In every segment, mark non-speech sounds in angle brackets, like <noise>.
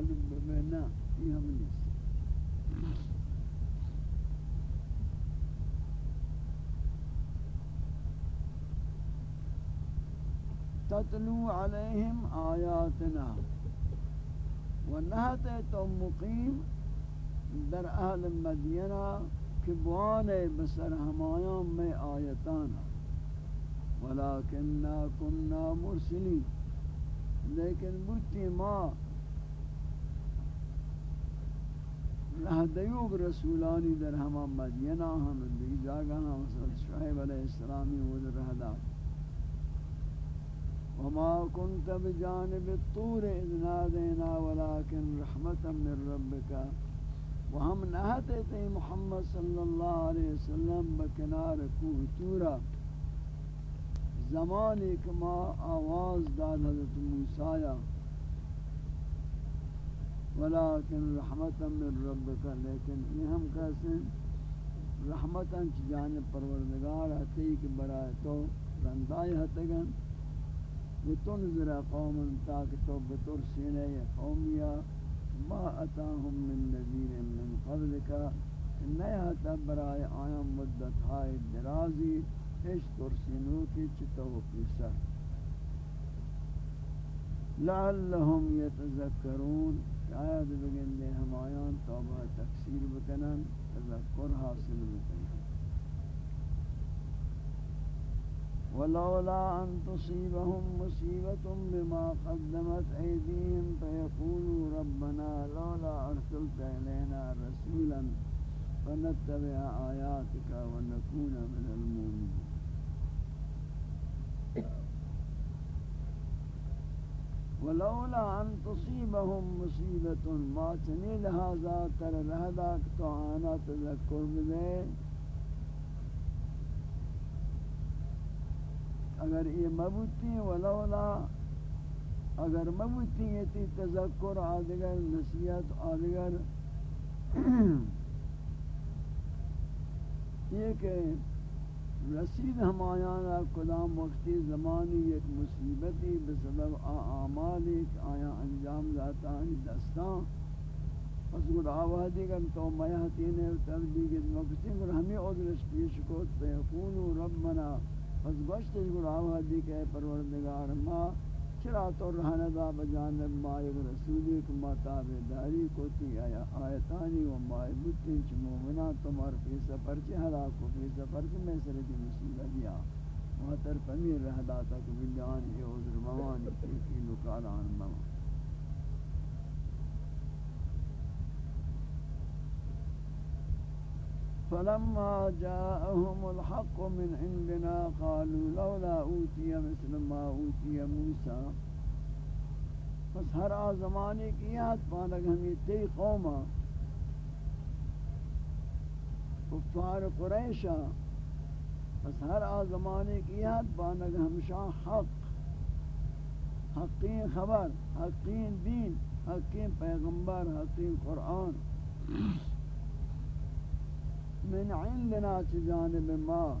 تعلق بمه نه این تتلو عليهم آياتنا. ونهت تو مقيم در أهل مدينة کہ بسر ہمایاں من آياتنا ولكننا كنا مرسلين لیکن بوتی ما رہدیوگ رسولانی در ہما مدینہ ہم دی جاگہ ہم شعیب علیہ السلامی وہ در وما كنت بجانب الطور إذ نادينا ولكن رحمة من ربك وهم نهتت محمد صلى الله عليه وسلم بکنار کوه تورا. زمانی که ما آواز داد حضرت موسیٰ ولكن رحمة من ربك لیکن یہ ہم کہتے ہیں رحمتا جانب پروردگار ہتی کہ برای تو رندائی ہتگن لتنذر قوم تاک تو بطور سینے قومیا ما اتاهم من نذیر من قبلک نیا تبرائے آیا مدت ہائے درازی اش ترسینو کی چتو پیسر لعلهم يتذكرون شاید بگن دے ہم آیان توبہ تکثیر بکنن تذکر حاصل بکنن. ولولا أن تصيبهم مصيبة بما قدمت أيديهم فيقولوا ربنا لولا أرسلت إلينا رسولا فنتبع آياتك ونكون من المؤمنين. ولولا أن تصيبهم مصيبة ما تنيل هذا تر رهدك تعانا تذكر بذلك اگر یہ مبوتی ولولا اگر مبوتی یہ تذکر آدگر نصیحت آدگر <clears throat> یہ کہ رسید ہمایانا کدام وقتی زمانی ایک مصیبتی بسبب آمال ایک آیا انجام ذاتا ہی دستان پس گوڑ آوادی کن تو میہتین تبدیگت مکسی گوڑ ہمیں عدرش پیش کو فیقونو ربنا۔ پس گشت گل آوادی کہ پروردگار ما چرا تو رہنا دا بجانب ما رسولی کو ما داری کو تی آیا آیتانی و ما بوتی چھ مومنا تمہار پی سفر چ ہلا کو پی سفر چ میں سر کی مصیبت دیا مہتر پمیر رہ داتا کہ بلیان یہ عذر موانی تیکی لکالان موانی فلما جاءهم الحق من عندنا قالوا لولا اوتي مثل ما اوتي موسى پس ہر آزمانے کی یاد پانک ہمیں تی قوما۔ کفار قریشا پس ہر آزمانے کی یاد پانک ہمشان حق۔ حقین خبر، حقین دین، حقین پیغمبر، حقین قرآن۔ من عندنا جانب ما.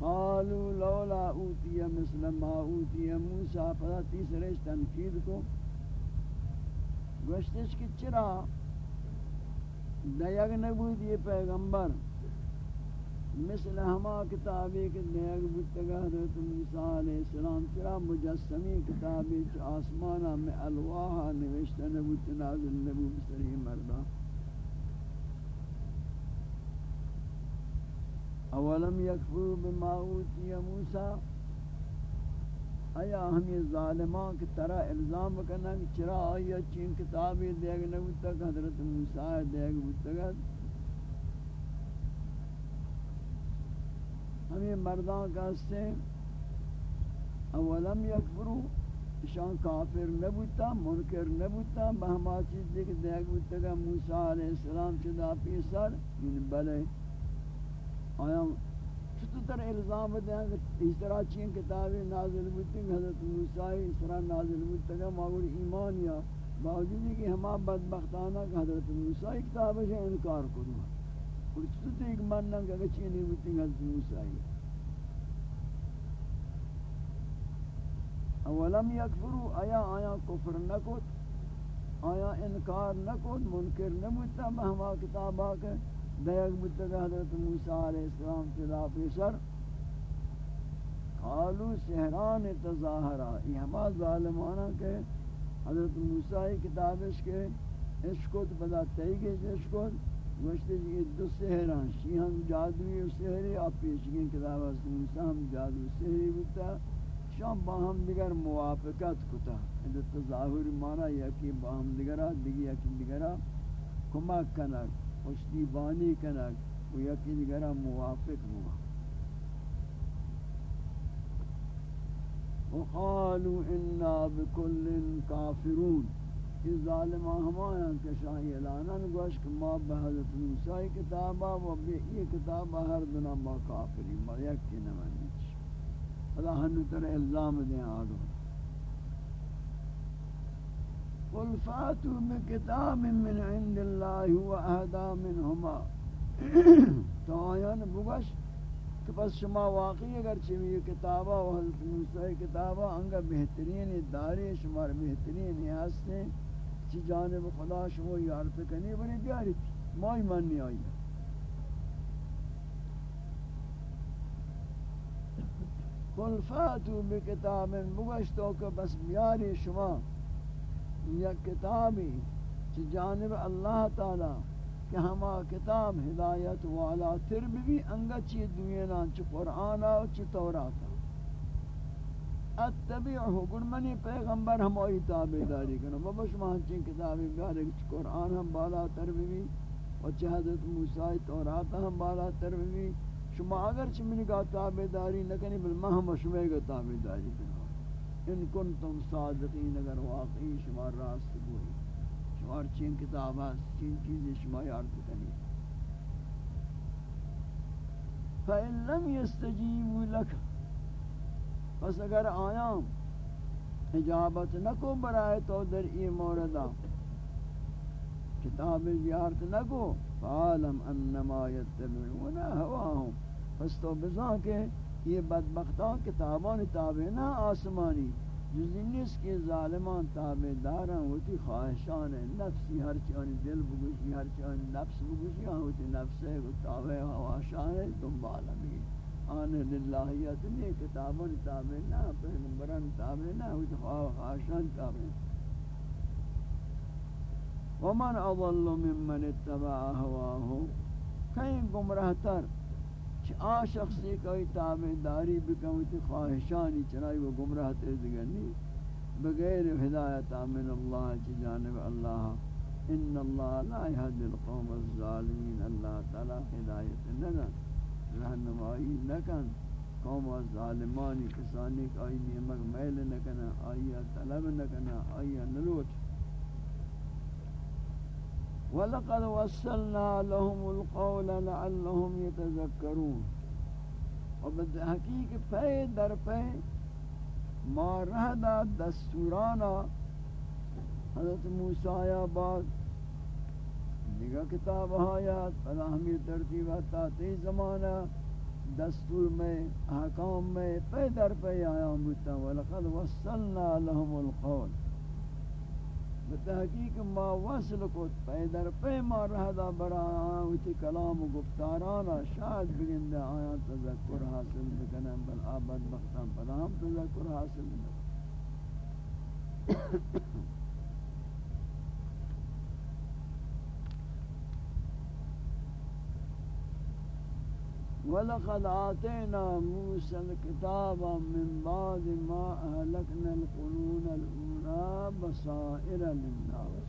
قالوا لولا اوتي مثل ما اوتي موسى، فلا تیسرے تنقید کو گوشتش کی چرا؟ دیگ نبود یہ پیغمبر. مثل ہما کتابی کے نیگ بودتگا حضرت موسیٰ علیہ السلام چرا مجسمی کتابی چ آسمانا میں الواحا نوشتہ نبوت نازل نبو بسری مردہ۔ اولم یکفو بما اوتی موسیٰ؟ آیا ہمیں ظالمان کی طرح الزام کرنا کہ چرا آیا چین کتابی دیگ نبوتگا حضرت موسیٰ دیگ بودتگا ہمیں مردان کا سے اولم یکفرو شان کافر نبوتا منکر نبوتا بہما چیز دیکھ دیکھ بوتا گا موسیٰ علیہ السلام چدا پیسر؟ ان بلے آیا چھتو تر الزام دیں کہ اس طرح چین کتابی نازل بوتی حضرت موسیٰ اس طرح نازل بوتا گا ماغور ایمان یا باوجود کہ ہما بدبختانہ کہ حضرت موسیٰ کتاب سے انکار کرنا اور چھتو ایک مننا کہ چینی بوتی حضرت موسیٰ اولم یکفرو آیا آیا کفر نکت آیا انکار نکت منکر نبوتا بہما کتابا کے دیگ بودتا حضرت موسیٰ علیہ السلام تدا پیسر قالو سہران تظاہرہ یہ ہما ظالمانا کہ حضرت موسیٰ کتابش کے عشقت بدا تیگش عشقت گوشتے جی دو سہران شی ہم جادوی و سہری آپ پیشگین کتاب حضرت موسیٰ ہم جادو سہری بودتا شام با ہم دیگر موافقت کتا۔ ادھر تظاہر مانا یکی با ہم دیگرہ، دیگی یکی دیگرہ کمک کنک پشتی بانی کنک، و یکی دیگرہ موافق ہوا۔ وقالوا انا بكل كافرون یہ ظالمان ہمایاں کہ شاہی اعلانن گوش کہ ما بحضرت موسیٰ کتابہ و یہ کتابہ ہر دنہ ما کافری ما یک کی نمانی اللہ ہنو تر الزام دیں آگو. قل فاتوا بکتاب من عند اللہ و اہدا منہما <clears throat> تو آیان بگوش کہ پس شما واقعی اگر چمی کتابہ و حضرت موسیٰ کتابہ انگا بہترین داری شمار بہترین ہستے چی جانب خدا شما یارت کنی بنی بیاری تھی مائی منی آئی قل فاتوا بکتاب بگشتو کہ بس بیاری شما. یا کتابی چی جانب اللہ تعالی کہ ہما کتاب ہدایت والا تر بھی انگا چی دنیا چی قرآن و چی توراتا اتبعہ گرمنی پیغمبر ہم آئی تابداری کرنا بابا شما ہنچین کتابی بیارے، چی قرآن ہم بالا تر بھی و چی حضرت موسیٰ توراتا ہم بالا تر بھی شما اگر چی منی کا تابداری نکنی، بل ما ہم شما کا تابداری کرنا ان کنتم صادقین، اگر واقعی شما راست گوئی شمار چین کتاب است چین چیزی شما یارت کنی فَإِن لَمْ يَسْتَجِيبُوا لَكَ پس اگر آیام اجابت نکو برائے تو در ای موردہ کتاب زیارت نکو، فعالم انما یتبعون ہواہم پس تو بزا کہ یہ بدبختان کتابان تابعنا آسمانی، جزی نیست کہ ظالمان تابع تابداران ہوتی خواہشان نفسی، ہر چانی دل بگوشی، ہر چانی نفس بگوشی ہاں ہوتی نفس تابع ہواشان ہے دنبالا بھی آن للہیت نہیں کتابان تابع نہ، پیغمبران تابع نہ ہوتی خواہشان تابع ومن اضل ممن اتبع هواه۔ کہیں گمراہ تر آ شخصی کوئی تابعداری بکمتی خواہشانی چنائی وہ گمراہ تیزگرنی بغیر ہدایت من اللہ کی جانب اللہ۔ ان اللہ لا يهدي القوم الظالمین، اللہ تعالی ہدایت نگن رہنمائی نکن. قوم و ظالمانی کسانی کہ آئی نیمک میل نکنا آئی طلب نکنا آئی نلوچ. وَلَقَدْ وَصَّلْنَا لَهُمُ الْقَوْلَ لَعَلَّهُمْ يَتَذَكَّرُونَ. و بدحقیق پہ در پہ ما رہ دستورانا. حضرت موسیٰ آباد دیگا کتاب آیات پدا ہمیں ترتیب آتا، تی زمانہ، دستور میں احکام میں، پے در پے آیا ہوتا، وَلَقَدْ وَصَّلْنَا لَهُمُ الْقَوْلَ۔ بتحقیق ما وصل کو پیدر پہ ما رہدا برا اوتی کلام و گفتارانا، شاید بگندے آیا تذکر حاصل بکنن بل آباد بختان پدا ہم تذکر حاصل بکنن ولقد آتينا موسى الكتاب من بعد ما أهلكنا القرون الأولى بصائر للناس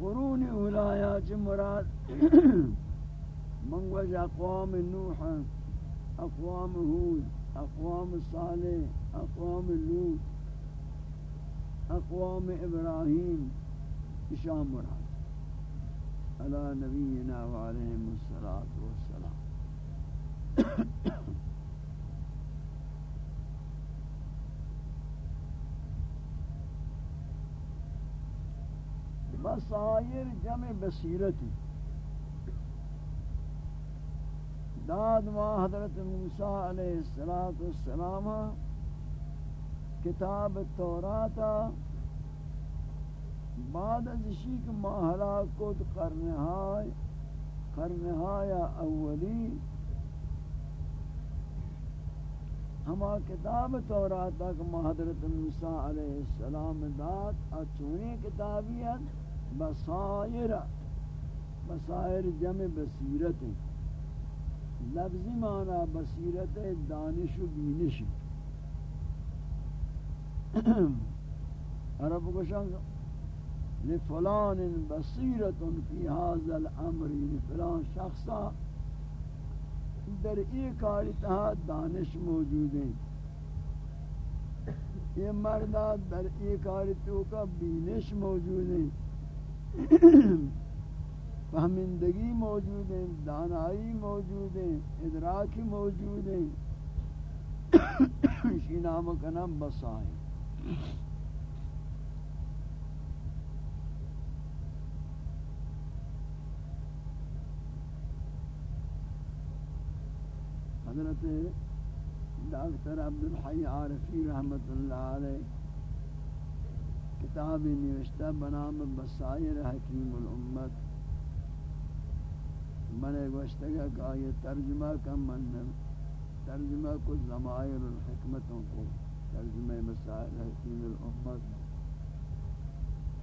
قرون أولى مراد من وجه أقوام نوح أقوام هود أقوام صالح أقوام لوط أقوام إبراهيم اشام مراد علی نبینا و علیہم الصلاة والسلام. <coughs> بصائر جمع بصیرتی. داد ما حضرت موسیٰ علیہ السلام کتاب توراتا بعد از شیک ما ہلاکت قرنہائی قرنہائی اولی ہما کتاب توراتا کہ ما حضرت موسیٰ علیہ السلام داد اچھونے کتابیت بصائر بصائر جمع بصیرت. لفظی معنی بصیرت دانش و بینش. <clears throat> عرب گوشن لفلان بصیرت فی هذا الامر یعنی فلان شخصا، در ای کاری تہا دانش موجود ہیں۔ یہ مردات در ای کاری تو کا بینش موجود ہیں۔ فہمندگی موجود ہیں، دانائی موجود ہیں، ادراکی موجود ہیں۔ اسی نام کا نام بسائیں حضرت ڈاکٹر عبدالحی عارفی رحمت اللہ علیہ کتاب نوشتہ بنام بسائر حکیم الامت من گوشتگا کہ آئیے ترجمہ کا من ترجمہ کو زمائر الحکمتوں کو ترجمہ مسائل حکیم الامت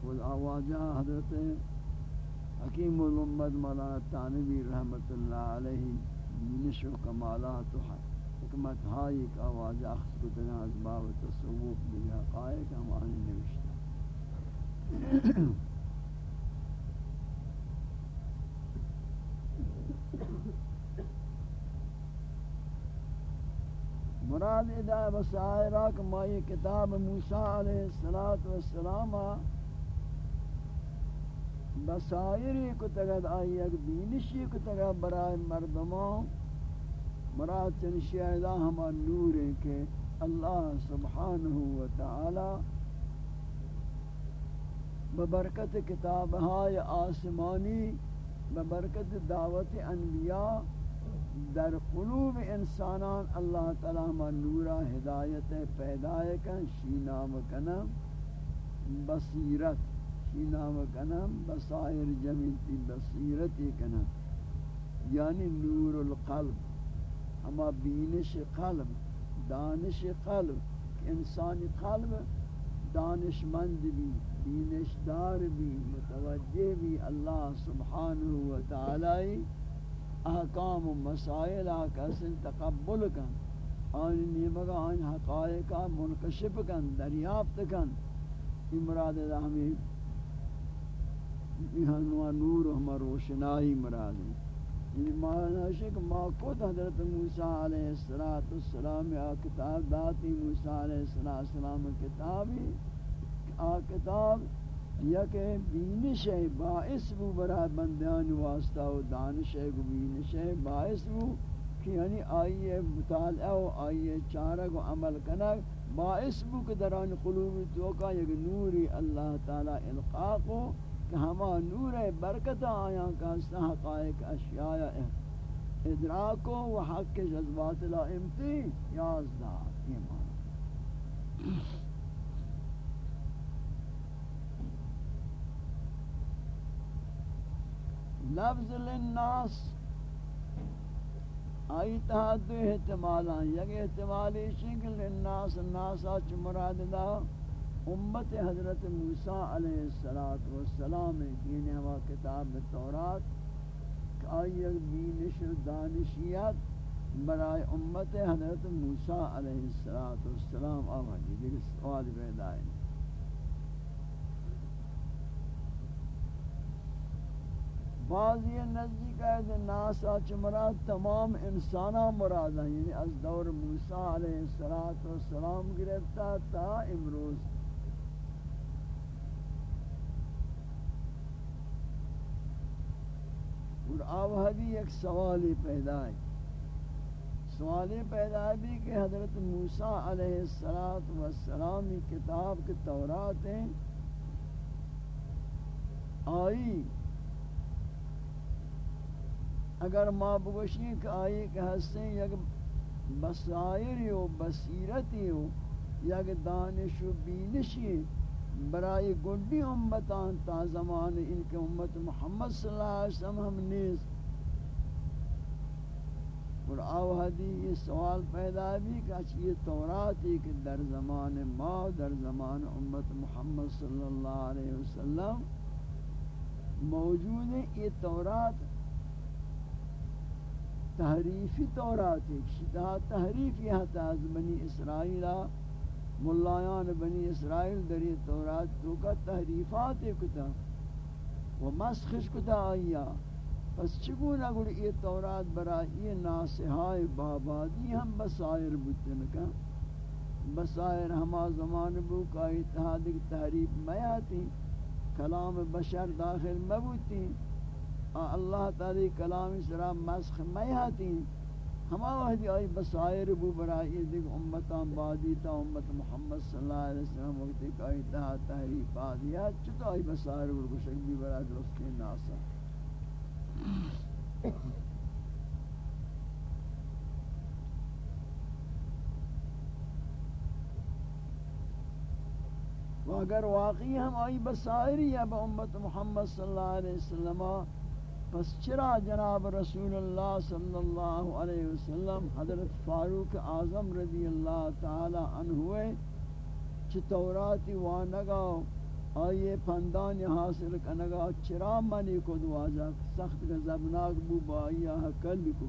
والآواجہ حضرت حکیم الامت مولانا تانوی رحمت اللہ علیہ دینش و کمالات و حکمت ہائی کا آواز اخذ کو تنہا از باب تصوف بھی حقائق ہم آنے نوشتا مراد ادا بسائرہ کہ ما یہ کتاب موسیٰ علیہ السلام بسائری کو تگد آئی ایک بینشی کو تگد برای مردمان مراد چنشی ایدہ ہما نور ہے کہ اللہ سبحانہ وتعالی ببرکت کتابہائی آسمانی، ببرکت دعوت انبیاء در قلوب انسانان اللہ تعالی ما نورا ہدایت پیدا کن شی نام کنم بصیرت شی نام کنم، بصائر جمیتی بصیرت کنم. یعنی نور القلب اما بینش قلب، دانش قلب. انسانی قلب دانش مند بھی بینش دار بھی متوجہ بھی اللہ سبحانہ و تعالی احکام و مسائل آکسن تقبل کن. آن نیمگا، آن حقائقا منکشف کن، دریافت کن. این مراد دا ہمیں یہ نور و ہمیں روشنائی مراد ہے۔ یہ معنی ہے کہ ما کت حضرت موسیٰ علیہ السلام آ کتاب داتی موسیٰ علیہ السلام کتابی آ کتاب یک بینش باعث بو برای بندیان واسطہ و دانش کو بینش باعث بو کہ یعنی آئیے مطالعہ و آئیے چارہ کو عمل کنک باعث بو کہ دران قلوب توکا یک نوری اللہ تعالی القاء کو کہ ہما نور برکت آیاں کا حقائق اشیاء ادراک و حق جذبات لا امتی یازدہ ایمان۔ لفظ للناس آئی تحت دو احتمالان یک احتمالی شکل للناس الناس آچ مراد دا امت حضرت موسیٰ علیہ السلام دین ہوا کتاب تورات کہ آئی یک بینش دانشیت برای امت حضرت موسیٰ علیہ السلام آوازی دیکھ، سوال پیدا ہے۔ بعضی نزدیک ہے ناسا چمراد تمام انسانا مراد ہیں۔ یعنی از دور موسیٰ علیہ السلام گرفتا تا امروز۔ اور آوہدی ایک سوالی پیدا ہے۔ سوالی پیدا بھی کہ حضرت موسیٰ علیہ السلام کتاب کے تورات ہیں۔ آئی، اگر ما بگوشی کہ آئی کہ ہستیں یک بصائر و بصیرتی و یک دانش و بینشی برای گنڈی امتان تا زمان ان کے امت محمد صلی اللہ علیہ وسلم ہم نیز۔ اور آوہدی یہ سوال پیدا بھی کہ یہ تورات ایک در زمان ما در زمان امت محمد صلی اللہ علیہ وسلم موجود ہے یہ تورات تحریفی تورات ایک شدہ تحریفی حتی از بنی اسرائیل۔ ملایان بنی اسرائیل در یہ تورات تو کا تحریفات کتا و مسخش کتا آیا. پس چگون اگر یہ تورات برا یہ ناسہائی بابادی ہم بسائر بودتن کا بسائر ہما زمان بو کا اتحاد تحریف میاتی، کلام بشر داخل مبوتی اللہ تعالی کلام سرا مسخ میاتی. ہما وحدی آئی بسائر بو برائی دیکھ امتان بادی تا امت محمد صلی اللہ علیہ وسلم وقت ایک آئی تہا تحریف آدیات چطا آئی بسائر بو کشک بھی برائی درست کے ناسا۔ و اگر واقعی ہم آئی بسائری ہے با امت محمد صلی اللہ علیہ وسلم پس چرا جناب رسول اللہ صلی اللہ علیہ وسلم حضرت فاروق اعظم رضی اللہ تعالی عنہ ہوئے چھ توراتی وانگا آئیے پندان حاصل کنگا، چرا منی کو دوازا سخت غضبناک بو با آئیہ حکل کو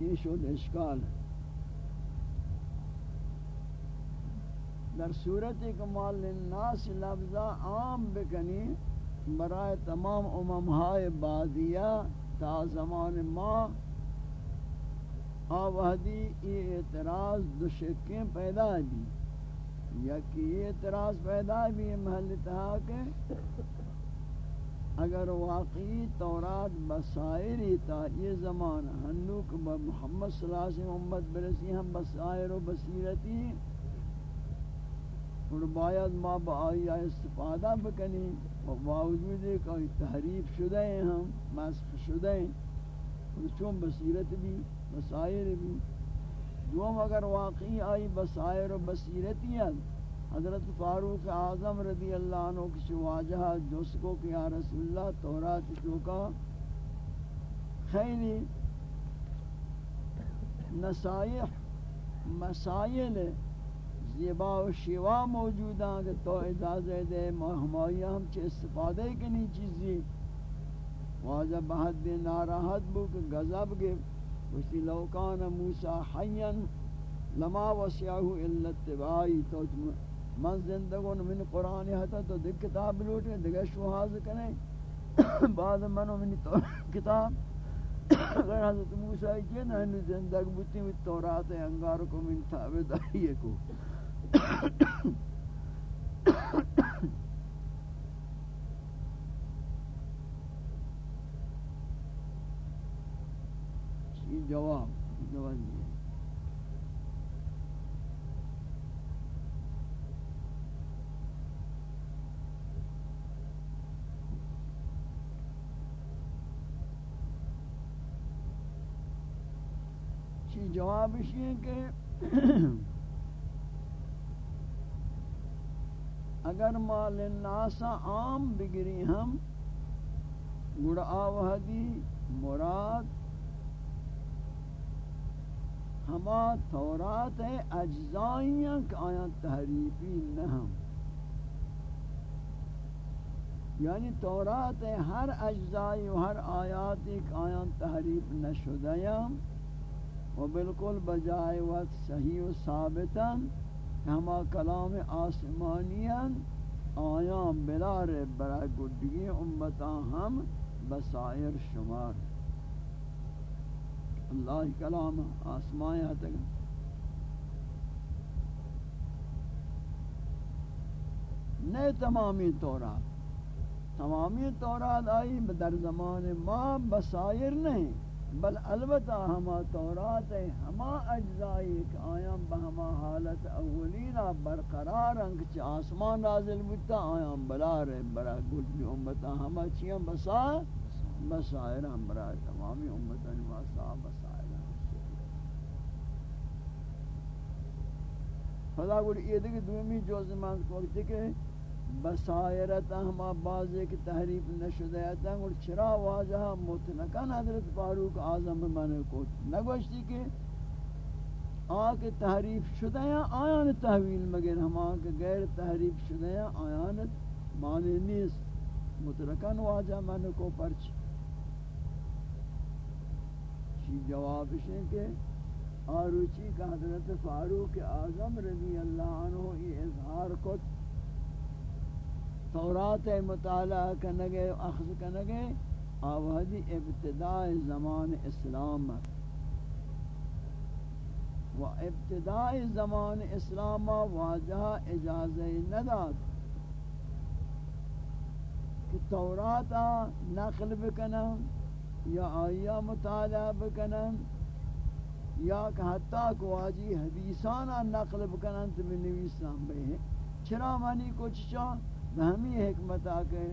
یہ شد اشکال۔ ہے در صورت کمال للناس لفظا عام بکنی، برای تمام امم های بادیہ تا زمان ما آوہدی یہ اعتراض دو شکیں پیدا بھی یکی یہ اعتراض پیدا بھی محل تہا کہ اگر واقعی تورات بسائری تا یہ زمان ہنوک محمد صلی اللہ علیہ وسلم امت برسی ہم بسائر و بصیرتی اور باید ما با آئی استفادہ بکنی و باوجود ایک آئی تحریف شدہ ہیں ہم مسخ شدہ ہیں۔ اور چون بصیرت بھی، بصائر بھی۔ دوم اگر واقعی آئی بصائر و بصیرتی ہیں، حضرت فاروق اعظم رضی اللہ عنہ کسی واجہ جس کو کہ یا رسول اللہ تورات تو کا خیلی نصائح، مسائل زیبا و شیوا موجود ہیں کہ تو اجازت دے ہمائی ہم چے استفادہ کنی چیزی. واجہ بہت دے ناراحت بو کہ غضب گے اسی لوکان موسیٰ حیاً لما وسیعہو الا اتباعی. تو من زندگون من قرآن ہتا تو دیکھ کتاب لوٹے دیکھ شوہاز کنے بعد منو منی تو کتاب. اگر حضرت موسیٰ کی نہ زندگ بوتی میں تورات انگار کو من تابدائی کو جواب جواب دیا جواب یہ کہ اگر مال الناس عام بگری ہم، گڑ آوہدی مراد ہما تورات اجزائیاں کہ آیاں تحریفی نہ ہم۔ یعنی تورات ہر اجزائی و ہر آیات ایک آیاں تحریف نہ شدہ و بالکل بجائے وقت صحیح و ثابتاً ہما کلام آسمانیان، آیان بلار برای گردگی امتان ہم بسائر شمار. اللہ کلام آسمان تک نئے تمامی تورات. تمامی تورات آئی، در زمان ما بسائر نہیں. بل البتہ ہما تورات ہما اجزائی کہ آیام بہما حالت اولینہ برقرار انک چی آسمان نازل بودتا آیام بلا رہے برا گل امتا، ہما چیاں بسا؟ بسائر ہم برا تمامی امتا نواسا بسائر خدا گوڑ یہ دیکھ دومی جوز مانس کو وقت بصائرت ہما بازے کی تحریف نشدہ ہے اور چرا واجہ مطلقاً حضرت فاروق اعظم من کو نگوشتی کہ آکے تحریف شدہ ہیں آیان تحویل مگر ہما کہ غیر تحریف شدہ ہیں آیان معنی نیست. مطلقاً واجہ من کو پرچ. چی جواب ہے کہ آروچی کا حضرت فاروق اعظم رضی اللہ عنہ یہ اظہار کو تورات مطالعہ کنگے، اخذ کنگے آوہدی ابتداء زمان اسلام و ابتداء زمان اسلام واجہ اجازہ نداد کہ توراتا نقل بکنم یا آیا مطالعہ بکنم یا کہ حتیٰ کہ واجی حدیثانا نقل بکنم تو میں نویسان بے ہیں چرا منی کچھ چاہ ہمیں حکمت آکے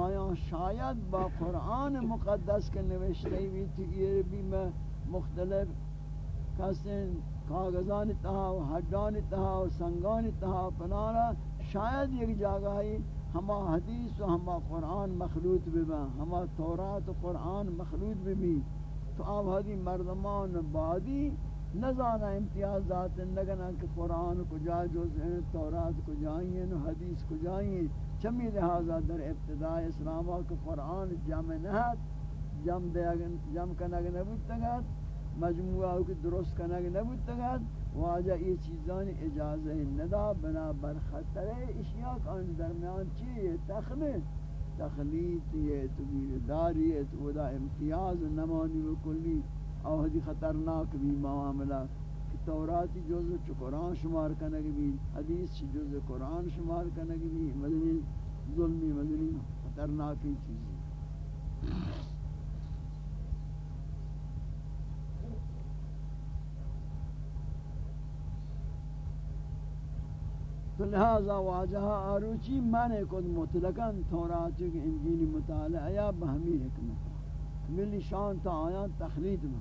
آیا شاید با قرآن مقدس کے نوشتے ہوئی تھی، یہ بھی میں مختلف کسیں کاغذان تہا و حدان تہا و سنگان تہا پنارا شاید ایک جگہ ہی ہما حدیث و ہما قرآن مخلوط ببا ہما تورات و قرآن مخلوط ببی تو آپ حدی مردمان بعدی نزانا امتیازات نگنا کہ قرآن کو جا ہیں تورات کو حدیث کو چمی لہذا در ابتداء اسلام کہ قرآن جمع نہت جمع جم کنگ نبود تگت مجموعہ کی درست کنگ نبود تگت واجہ یہ چیزان اجازہ ندا، بنا بر خطر اشیاء کان درمیان چیئے تخلیط تخلیط یہ تبیر داری ہے، تو دا امتیاز نمانی و کلی۔ اور جی خطرناک بھی معاملہ کہ توراتی جزء چ قرآن شمار کنگ بھی، حدیث چ جزء قرآن شمار کنگ بھی، مدنی ظلمی مدنی خطرناک چیزیں تو لہذا واجہ آروچی مانے کد مطلقاً توراتی کے انجیلی مطالعہ یا بہمی حکمت ملی شان تا آیان تخلید میں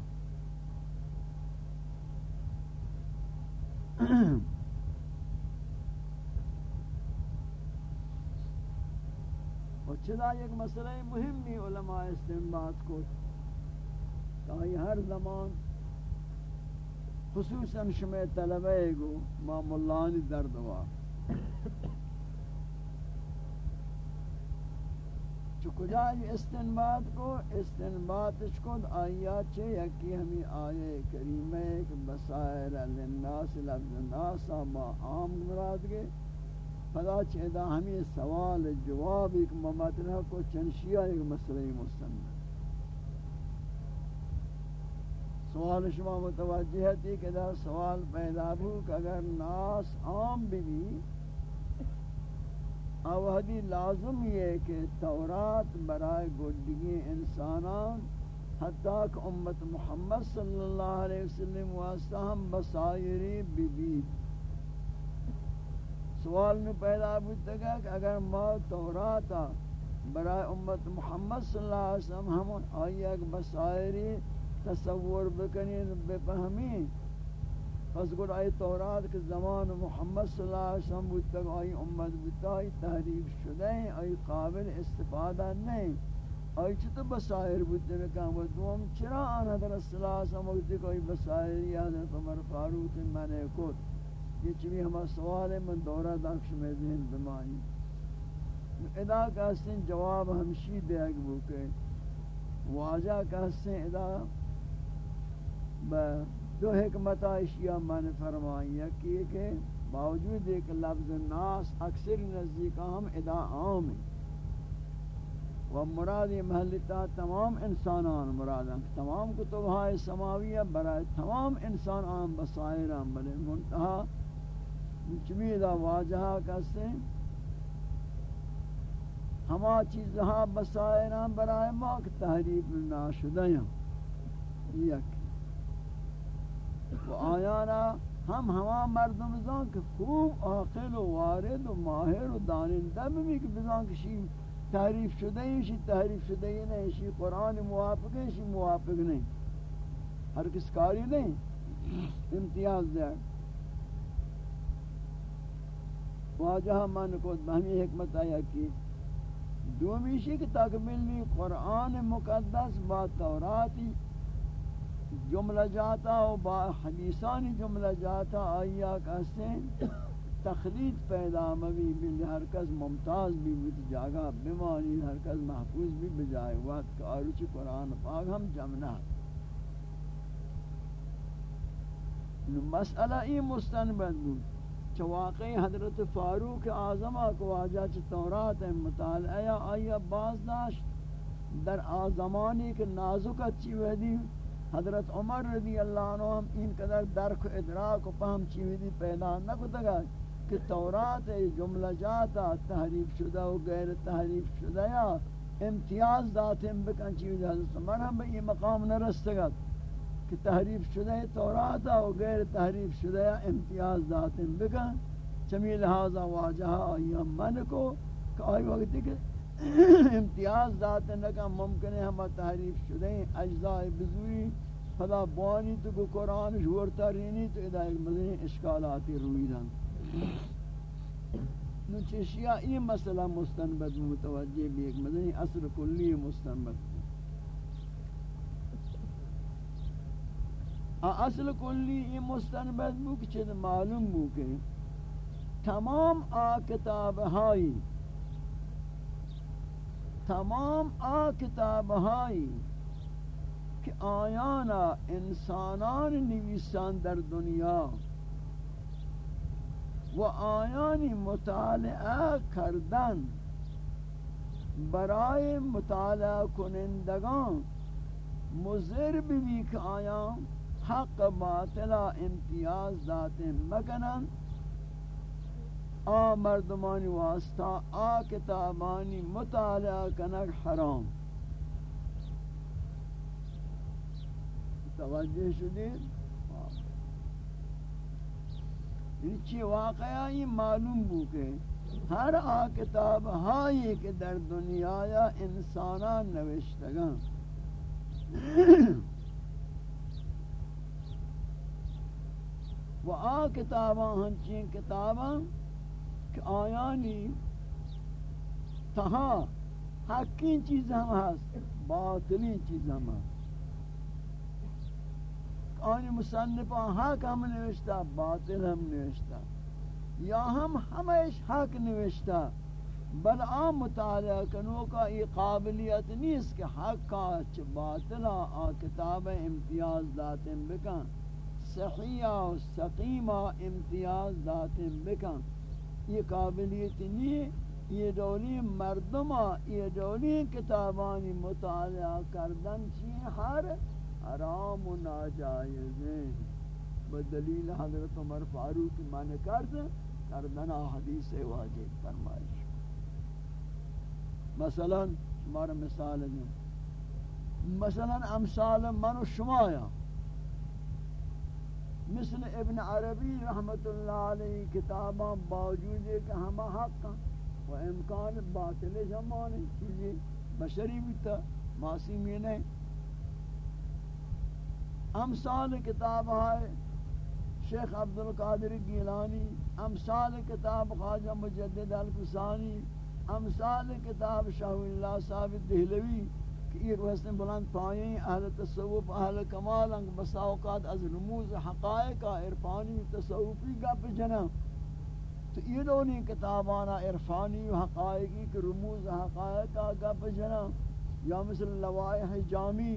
اور چدا ایک مسئلہ مہمی علماء استنباد کو تاہی ہر زمان، خصوصاً شمع طلبہ گو ما ملانی دردوا چو کجا استنباد کو استنبادش کن آیات چھے یکی ہمیں آئے کریمہ ایک بسائر للناس لفظ ناسا ما عام مراد گئے۔ پدا چیدہ ہمیں سوال جواب ایک ممتنہ کو چنشیہ ایک مسئلہ مستند سوال شما متوجہ تھی کہ دا سوال پیدا ہو کہ اگر ناس عام بھی بھی اوہدی لازم یہ کہ تورات برائے گودگی انسانان، حتیٰ کہ امت محمد صلی اللہ علیہ وسلم واسطہ ہم بسائری بی سوال میں پیدا بودتا گا کہ اگر ما توراتا برائے امت محمد صلی اللہ علیہ وسلم ہم آئی ایک بسائری تصور بکنین بفہمین پس گوڑ آئی تورات کے زمان محمد صلی اللہ علیہ وسلم بود تک آئی امت بودتا آئی تحریف شدہ ہیں، آئی قابل استفادہ نہیں آئی چھتا بسائر بودتے میں کہا وہ دوم، چرا آن حضرت صلی اللہ علیہ وسلم وقتی کوئی بسائر یا حضرت عمر فاروق میں نے کود یہ چمی ہمارا سوال ہے، من دورہ داکش میں ذہن بمانی ادا کہتے ہیں جواب ہمشی دے اگ بوکے۔ واجہ کہتے ہیں ادا دو حکمت اشیاء من فرمائی یکی کہ کہ باوجود ایک لفظ ناس اکثر نزدیک ہم ادا عام ہیں۔ و مراد محلتا تمام انسانان مراد ہیں۔ تمام کتبہ سماویہ برای تمام انسان عام بسائر ہم بلے منتہا چمیدہ واجہہ کسے ہما چیزہا بسائر ہم برای ماک تحریف ناشدہ ہیں۔ یک و آیانا ہم ہما مردم زان کہ خوب عاقل و وارد و ماہر و دانندہ بھی کہ بزان کہ شی تحریف شدہ ہی شی تحریف شدہ ہی نہیں شی قرآن موافق ہے شی موافق نہیں ہر کس کاری نہیں امتیاز دے واجہ من کو بہمی حکمت آیا کہ دومیشی کہ تکمیلی قرآن مقدس با توراتی جملہ جاتا و با حدیثانی جملہ جاتا آیا کہتے تخلید پیدا مبی بلی ہر کس ممتاز بھی بیت جاگا بمانی ہر کس محفوظ بھی بجائے وقت کہ آروچی قرآن پاک ہم جمنا۔ مسئلہ ای مستنبت بود چواقعی حضرت فاروق اعظمہ کو واجہ چھ تورات مطالعہ آیا باز داشت، در آزمانی کے نازک اچھی ودی حضرت عمر رضی اللہ عنہ ہم ان قدر درک و ادراک و پہم چیویدی پیدا نہ کو کہ تورات جملہ جاتا تحریف شدہ و غیر تحریف شدہ یا امتیاز داتیں بکن چیویدی حضرت عمر ہم یہ مقام نہ رستگا کہ تحریف شدہ تورات و غیر تحریف شدہ یا امتیاز داتیں بکن. چمی لہذا واجہ آئیہ من کو کہ آئی وقت کہ <laughs> امتیاز ذات نکا ممکن ہے ہم تحریف شدہ ہیں، اجزاء بزوی فلا بوانی تو کو قرآن جورتا رینی تو ادا ایک مدنی اشکالاتی روی دن۔ نو چشیا یہ مسئلہ مستنبت متوجہ بھی ایک مدنی اصل کلی مستنبت۔ اصل کلی یہ مستنبت بو کہ معلوم بو کہ تمام آ کتاب ہائی تمام آ کتاب ہائی کہ آیانا انسانان نویسان در دنیا و آیانی مطالعہ کردن برای مطالعہ کنندگان مضر بھی کہ آیا حق باطلہ امتیاز ذات مکنن آ مردمانی واسطہ، آ کتابانی مطالعہ کنک حرام۔ توجہ شدید چی واقعہ یہ معلوم بو کہ ہر آ کتاب ہائی کہ در دنیا یا انسانان نوشتگان۔ <clears throat> و آ کتاباں ہنچین کتاباں کہ آیانی تہا حقین چیز ہم ہست باطلی چیز ہم ہست آنی مصنفہ حق ہم نوشتا باطل ہم نوشتا یا ہم ہمیش حق نوشتا بل آم مطالعہ کنو کا یہ قابلیت نیست کہ حق کا چھ باطلا آ کتاب امتیاز داتن بکن، صحیح و سقیمہ امتیاز داتن بکن۔ یہ قابلیت نہیں، یہ دولی مردمہ یہ دولی کتابانی مطالعہ کردن چی ہر حرام و ناجائز ہیں۔ بدلیل حضرت عمر فاروق من کرد کردن حدیث واجب فرمائش۔ مثلا ہمارا مثال ہے۔ مثلا امثال من و شمایا مثل ابن عربی رحمت اللہ علیہ کتاباں باوجود ہے کہ ہما حق و امکان باطل زمانے چیزیں بشری بھی تا معصوم یہ نہیں۔ امثال کتاب ہے شیخ عبدالقادر گیلانی امثال کتاب خواجہ مجدد الفسانی امثال کتاب شاہ اللہ صاحب دہلوی کہ ایک وسن بلند پائیں، اہل تصوف، اہل کمال، انگ بسا اوقات از رموز حقائق، عرفانی تصوفی گپ جنا تو یہ دونی کتابانا عرفانی و حقائقی کہ رموز حقائق گپ جنا یا مثل لوائح جامی،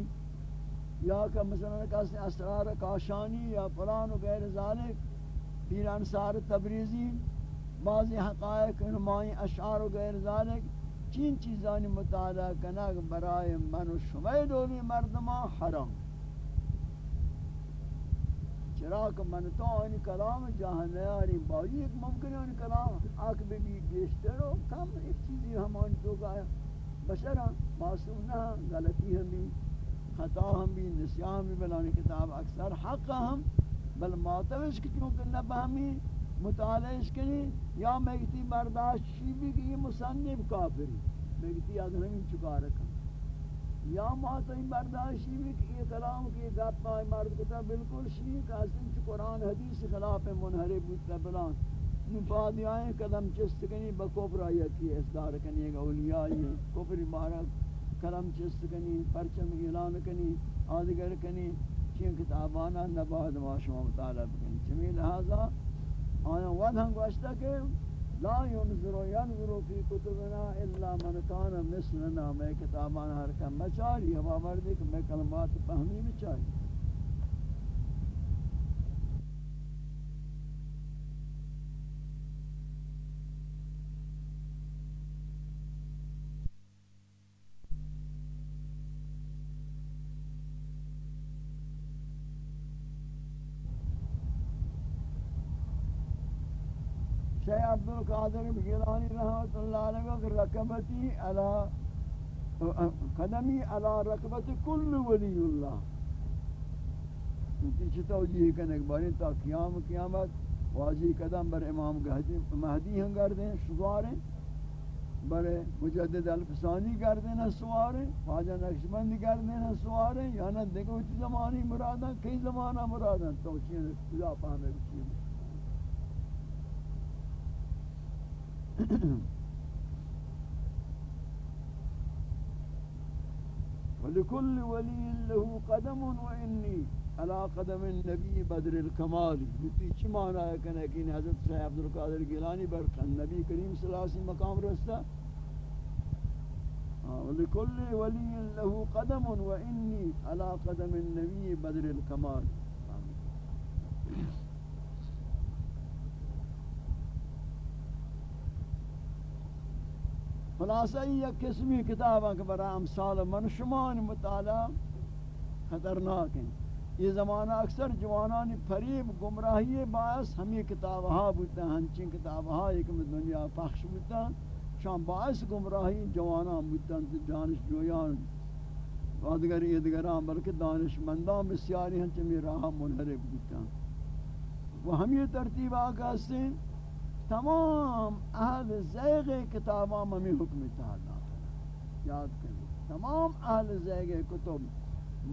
یا کہ مثلا کسی اسرار کاشانی یا فلان و غیر ذالک، پیر انصار تبریزی، بعضی حقائق نمائی اشعار و غیر ذالک۔ چین چیزانی مطالعہ کنگ برای من و شمی دولی مردمان حرام. چرا کہ من تو آنی کلام جہاں نیاری باوی ایک ممکن آنی کلام آکھ بھی گیشتر ہو کم ایک چیزی ہمانی تو گایا بشر معصوم نہ غلطی ہمیں خطا ہم بھی نسیان بھی بلانی کتاب اکثر حق ہم بل ماتوش کی چونکہ نبہمی مطالعش کنی، یا مگتی برداشت شی بھی کہ یہ مصنف کافری. مگتی اگر ہمیں چکا رکھا یا ماتوی برداشتی بھی کہ یہ کلام کی گپ پائے مرد کتا بالکل شی کہ حسن چھ قرآن، حدیث خلاف منحرب بودتا بلان. نفادی آئیں قدم چست کنی، با کفر آیتی اصدار کنی ایک اولیاء یہ کفر بارا قدم چست کنی، پرچم اعلان کنی، آدگر کنی، چین کتابانا نباد ما شما مطالب کنی چمی لہذا آیا ود ہم گوشتا کہ لا ينظر ينظر في كتبنا الا من كان مثلنا میں کتابان ہر کم مچاری، ہم آوردی کہ میں کلمات فہمی بچاری شیخ عبدالقادر بگیلانی رحمت اللہ علیہ کہ رکبتی علی قدمی علی رکبت کل ولی اللہ. کچھ توجیہ کرنے کے بارے تا قیام قیامت واضح قدم بر امام مہدی ہم کر سواریں. بر مجدد الفسانی کر دینا سواریں. خواجہ نقشبندی کر دینا سواریں. یا نہ دیکھو اچھ زمانی مرادہ کئی زمانہ مرادہ تو چیز خدا پاہمیں بچی <clears throat> ولكل ولي له قدم وإني على قدم النبي بدر الكمال. يتي چه معنی ہے کہ حضرت صاحب عبد القادر گیلانی بر نبی کریم صلی اللہ علیہ وسلم مقام رستا؟ ولكل ولي له قدم وإني على قدم النبي بدر الكمال. خلاصہ یہ قسمی کتاب کہ برا امثال من شمان مطالعہ خطرناک ہیں۔ یہ زمانہ اکثر جوانانی فریب، گمراہی، باعث ہمیں کتاب ہا بوتا ہیں، ہنچین کتاب ہا ایک میں دنیا پخش بوتا شان باعث گمراہی جوانان بوتا ہیں، جانش جویان، وادگر ایدگران بلکہ دانش مندان بسیاری ہیں چمی راہ منحرب بوتا ہیں۔ وہ ہم یہ ترتیب آگاہ سے تمام اہل زیغ کتاباں میں حکم تعالی یاد کریں، تمام اہل زیغ کتب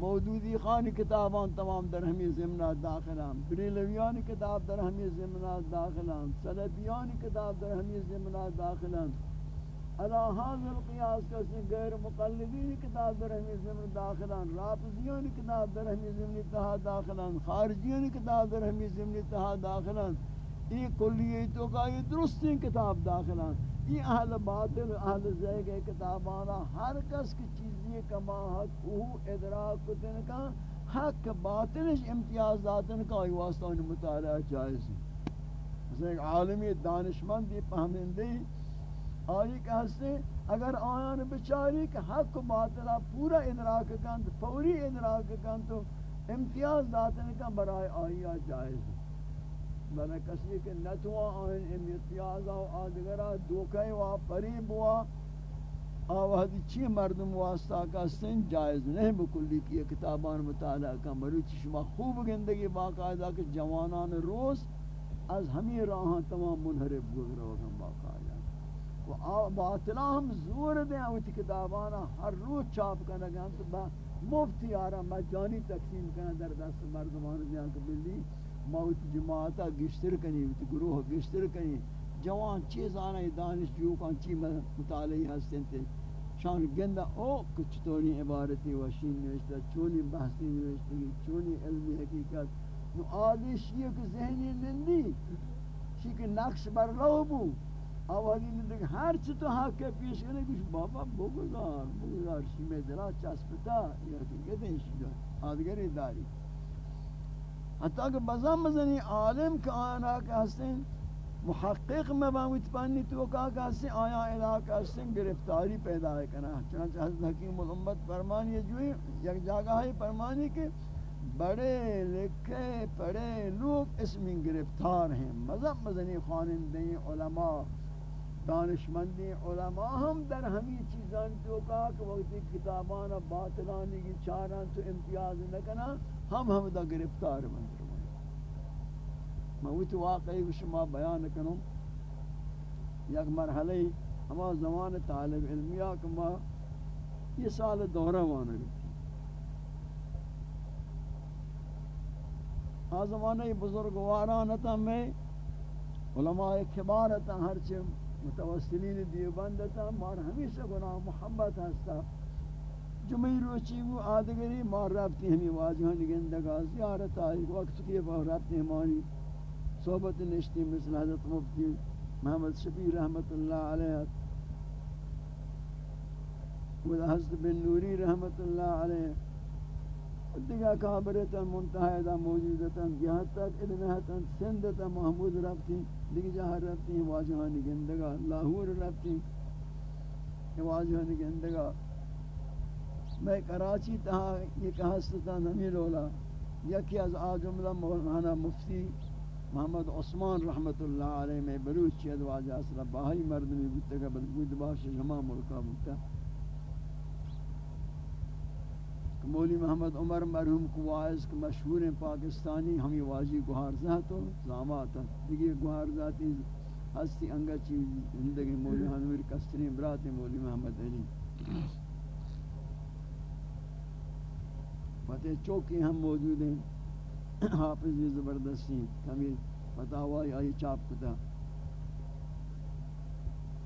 موجودی خان کتابان تمام در ہمی زمنہ داخلان بریلویان کتاب در ہمی زمنہ داخلان سلفیان کتاب در ہمی زمنہ داخلان علا حاضر القیاس کسی غیر مقلدین کتاب در ہمی زمن داخلان رافضیان کتاب در ہمی زمن داخلان خارجیان کتاب در ہمی زمن داخلان یہ کلیے تو کا، یہ درست کتاب داخل ہیں۔ یہ اہل باطل اہل زیگ کتاب آنا ہر کس کی چیزی کما حق، او ادراک کتن کا، حق باطلش امتیازاتن کا یہ واسطہ ان مطالعہ جائز ہے۔ مثلا ایک عالمی دانشمند یہ پہمندی آئی کہ ہستے، اگر آیان بچاری کہ حق باطلہ پورا ادراک کن فوری ادراک کن تو امتیاز داتن کا برائے آئیہ جائز ہے۔ بنا کسی کہ نتوا آئین امتیاز و آدگرہ دوکے و پریب و آوہدی چی مردم واسطہ کا سن جائز نہیں بکلی کی کتابان مطالعہ کا مروچی شما خوب گندگی باقاعدہ کہ جوانان روز از ہمیں راہاں تمام منحرب گزر وگم باقاعدہ۔ و باطلہ ہم زور دیں اوٹی کتابانا ہر روز چاپ کرنا گیا تو مفتی آرہا مجانی تقسیم کرنا در دست مردمان جہاں کو بلی موت جماعتا گشتر کنی گروہ گشتر کنی۔ جوان چیز آنا دانش جو کان چی مطالعی ہستن تے۔ شان گندا او کچھ تونی عبارتی وشین نوشتا چونی بحثی نوشتا چونی علمی حقیقت۔ نو آدھی شیعہ کے ذہنی نندی شیعہ کے نقش بر لو بو۔ آوازی نندی ہر چی تو حق کے پیش کرنے کچھ بابا بگزار بگزار شیعہ میں دلا چسپتا یا کہ کہتے ہیں شیعہ آدھگری داری۔ حتی کہ بزن بزنی عالم کا آنا کا حسن محقق میں پانی تو کا کہ حسن آیا علاقہ حسن گرفتاری پیدا ہے کنا چنانچہ حضرت حکیم الامت فرمانی ہے جوئی یک جاگہ ہے فرمانی کہ بڑے لکھے، پڑے لوگ اس میں گرفتار ہیں. مذہب مزنی خانندیں علماء دانشمندی علماء ہم در ہمی چیزان تو کہا کہ وقتی کتابان باطلانی کی چاران تو امتیاز نکنا ہم ہم دا گرفتار مندر میں وہ تو واقعی شما بیان کنوں یک مرحلے ہما زمان طالب علمیہ کہ ما یہ سال دورہ وانا گئی۔ آ زمانہ بزرگوارانتا میں علماء کبارتا ہرچے متوسلین دیوبندتا مار ہمیشہ گناہ محبت ہستا۔ جمعی روچی وہ آدگری مار رابطی ہمیں واجہاں نگندگا زیارت آئی، وقت کی وہ رابطی ہمانی۔ صحبت نشتی مثل حضرت مفتی محمد شفی رحمت اللہ علیہ۔ و حضرت بن نوری رحمت اللہ علیہ۔ دیگه کابرتا منتهیدا موجودتا یہاں تک ادنہتا سندتا، محمود رفتی۔ دیگه جہاں رفتی واجہانی گندگا لاہور رفتی واجہانی گندگا میں کراچی تہا یہ کہستتا نمی لولا یکی از آجملہ مولانا مفتی محمد عثمان رحمت اللہ علیہ میں بلوچ چید واجہ اصلا باہی مردمی بودتا کہ بدبود باش جمع ملکہ بودتا مولی محمد عمر مرحوم کو واعظ کو مشہور ہیں پاکستانی ہمی واجی گوھار ذات و زامات دیگه گوھار ذاتی ہستی انگا چیز زندگی مولی حنور کستری برات مولی محمد علی۔ فتح چوکی ہم موجود ہیں۔ حافظ زبردستی کمی فتاوائی آئی چاپ کتا۔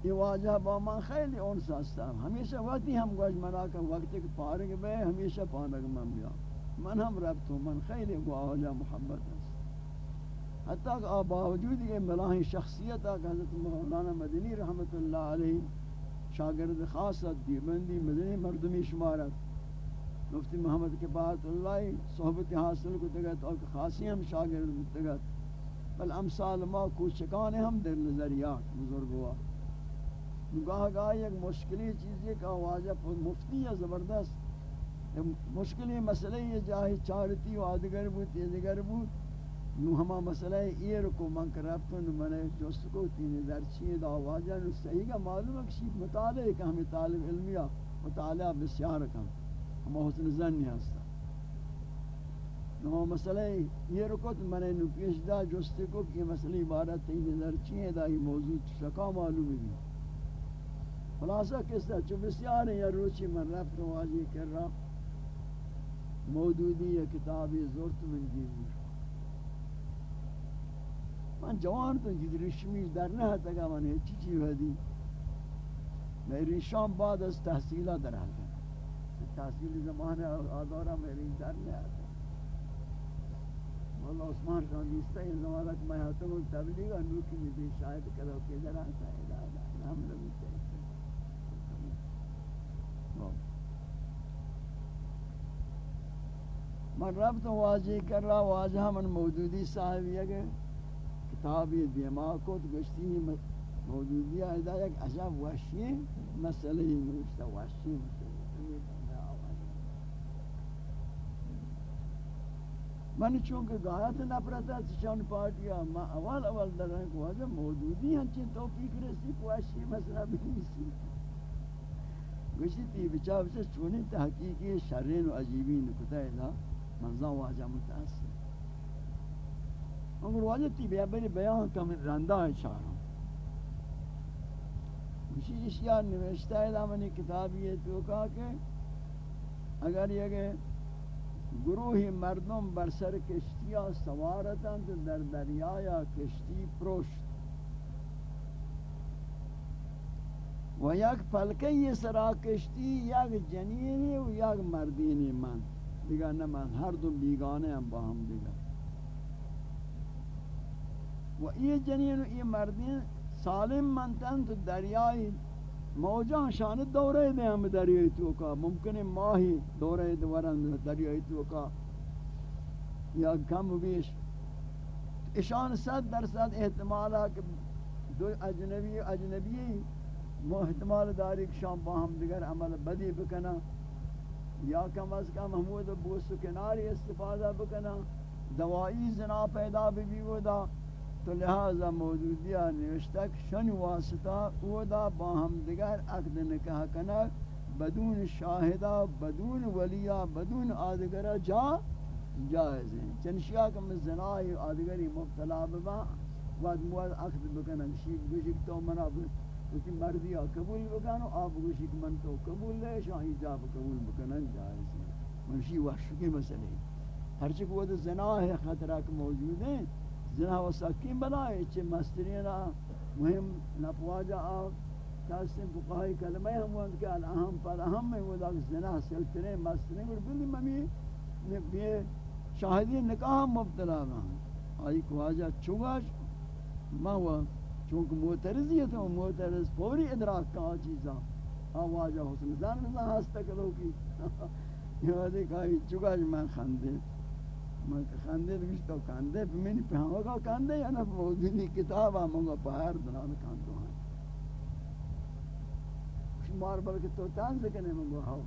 یہ واجہ با من خیلی اون ساستا ہمیشہ وقتی ہم گوش منا وقتی کہ پارگ بے ہمیشہ پانگ من بیا من ہم ربط ہوں من خیلی گواجہ محبت ہے حتیٰ کہ باوجود یہ ملاحی شخصیت کہ حضرت مولانا مدنی رحمت اللہ علیہ شاگرد خاصت دیبندی مدنی مردمی شمارت مفتی محمد کے بعد اللہ صحبت حاصل کو تگت اور خاصی ہم شاگرد تگت بل امثال ما کوچکان ہم در نظریات بزرگوار. گاہ گاہ ایک مشکلی چیز یہ کہ واجہ مفتی ہے زبردست. مشکلی مسئلہ یہ جاہی چارتی و آدگر بود یہ دیگر بود. نو ہما مسئلہ یہ رکو من کربتو نو من جست کو تین در دا واجہ نو صحیح کا معلوم ہے کہ مطالعہ کہ ہمیں طالب علمیہ مطالعہ بسیار کم ہما حسن زن نہیں ہستا. نو مسئلہ یہ رکو تو من نو پیش دا جست کو کہ یہ مسئلہ عبارت تین در چیئے دا یہ موضوع شکا معلوم ہے خلاصہ کس طرح؟ چو بسیار ہیں یا روچی من رفت واجی کر رہا موجودی یا کتابی زورت من جیزی من جوان تو جد رشمی در نہ تگا من ہیچی چی ہوئی میں ریشان بعد از تحصیلہ در حال تحصیل زمان آدارا میں ریش در نہ آتا والله عثمان خان دیستا این زمانہ کہ میں ہاتھوں تبلیغ اور نوکی میں بھی شاید کرو کہ در آتا ہے ہم لوگ من رب تو واضح کر رہا، واضح من موجودی صاحب یہ کہ کتابی دیما کو تو گشتی موجودی ایدا یک عجب وحشی مسئلہ ہی نوشتا وحشی من چونکہ گایت نفرت ہے چون پارٹیا ما اول اول در رہے کو واجہ موجودی ہیں، چین توفیق رسی کو وحشی مسئلہ بھی نہیں گوشتی تی بچا بچا چونی تحقیقی شرین و عجیبین، کتا ہے منزا واجہ متاثر مگر واجہ تی بیا بری بیان کم رندہ ہے چاروں اسی اشیاء نوشتہ ہے دامنی کتابی ہے تو کہا کہ اگر یہ کہ گروہی مردم بر سر کشتیاں سوارتاں تو در دریا یا کشتی پروشت و یک پلکه سرا کشتی، یک جنینی و یک مردینی من. دیگه نه من، هر دو بیگانه هم با هم دیگه. و یہ جنین و یہ مردین سالم منتن تو دریائی موجان شان دورے دے ہم دریائی تو کا ممکن ہے ماہی دورے دورن دریائی تو کا یا کم بیش. اشان صد درصد احتمال ہے کہ دو اجنبی اجنبی مو احتمال داری کہ شام با ہم دیگر عمل بدی بکنا یا کم از کم حمود بوس و کناری استفادہ بکنا دوائی زنا پیدا بھی بھی دا تو لہذا موجودیہ نوشتہ شن واسطہ اودا باہم دگر عقد نکاح کنک بدون شاہدہ، بدون ولیہ، بدون آدگرہ جا، جائز ہیں۔ چنشیہ کہ میں زنائی آدگری مبتلا ببا، واد مواد عقد بکنن شیب گوشک تو منا بکن مردی قبول بکنو آب گوشک من تو قبول لے شاہی جاب قبول بکنن جائز ہیں منشی وحش کی مسئلے ہرچک وہ زنا ہے خطرہ کہ موجود ہیں زنا و سکین بنائے چھ مسترینا مهم نپواجا آو کاسم فقہی کلمہ ہم وقت کہ الاہم پر اہم میں وہ داک زنا سلطنے مسترین اور بلی ممی یہ شاہدی نکاح مبتلا میں آئی کو آجا چوگاش ما ہوا چونکہ موترزیت ہوں موترز فوری ادراک کا چیزا آواجہ حسن زن زن ہستا کلو کی <laughs> یہ وقت کہا چوگاش میں خندے میں خندے تو تو کاندے۔ میں نہیں پہاں گا کاندے یا نہ موجودی کتاب آ منگا باہر دنان کاندو ہیں۔ شمار بلکہ تو تانز کنے منگو ہاو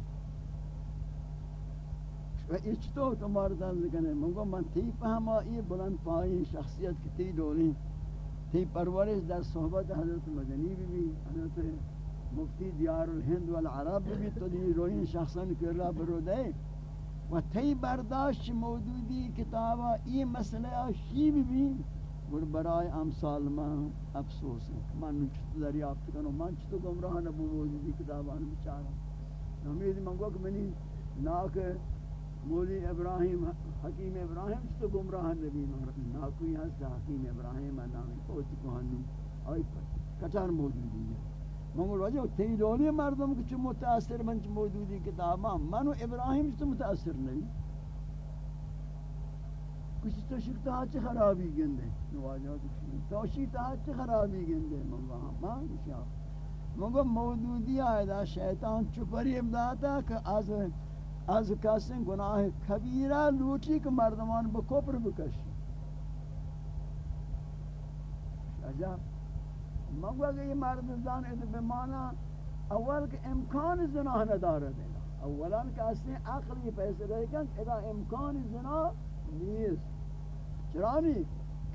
و اچ تو تمہار تانز کنے منگو من تھی پہما یہ بلند پائی شخصیت کی تی ڈولی۔ تھی پرورش در صحبت حضرت مدنی بھی بھی حضرت مفتی دیار الہند والعرب بھی تو دی روین شخصان کرلا برو دے و تی برداشت موجودی کتابا یہ مسئلہ شی بھی بھی گر برای امثال من افسوس ہے من چطور دریافت کنو من چطور گمراہ نبو موجودی کتابا بچارا امید من گو کہ منی ناک مولی ابراہیم، حکیم ابراہیم چطور گمراہ نبی ناکوی ہست حکیم ابراہیم نامی پوچھ کو ہنو آئی پر کچار موجودی ہے مگر وجہ تی دولی مردم کہ چھ متاثر من چھ موجودی کتاباں، منو ابراہیم چھ متاثر نہیں کچھ تو شکتا چھ خرابی گندے؟ نواجہ کچھ تو شکتا چھ خرابی گندے؟ مگر ماں کشا مگر موجودی آئیدا شیطان چپری ابداتا کہ از از کسن گناہ کبیرہ لوٹی کہ مردمان بکپر بکشی. عجب. مگو اگر یہ مرد زن اد بمانا، اول کہ امکان زنا ندارد دینا. اولا کہ اصلی عقلی پیسے رہے کن ادا امکان زنا نیست. چرانی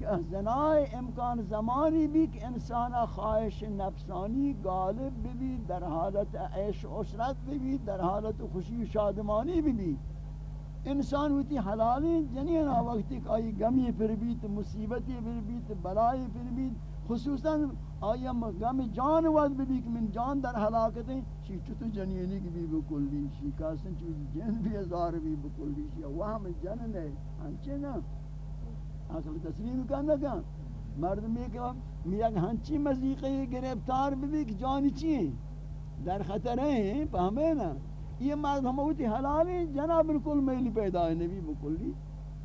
کہ زنا امکان زمانی بھی کہ انسان خواہش نفسانی غالب بھی در حالت عیش عشرت بھی در حالت خوشی شادمانی بھی انسان ہوتی حلالی جنین وقتی کہ آئی گمی پر بیت، مصیبتی پر بیت بلائی پر بیت، خصوصاً آیا غم جان ود بھی کہ من جان در ہلاکت ہیں چی چتو جنینی کی بھی بکلی شی کاسن چی جن بھی ہزار بھی بکلی شی وہم جن ہے ہنچے نا عقل تسلیم کرنا کا مرد میں کہ میاں ہنچی مزیقے گرفتار بھی کہ جان چی؟ در خطر ہیں فهمے نا یہ مرد ہم ہوتی حلال ہیں جنا بالکل میل پیدا ہے نبی بکلی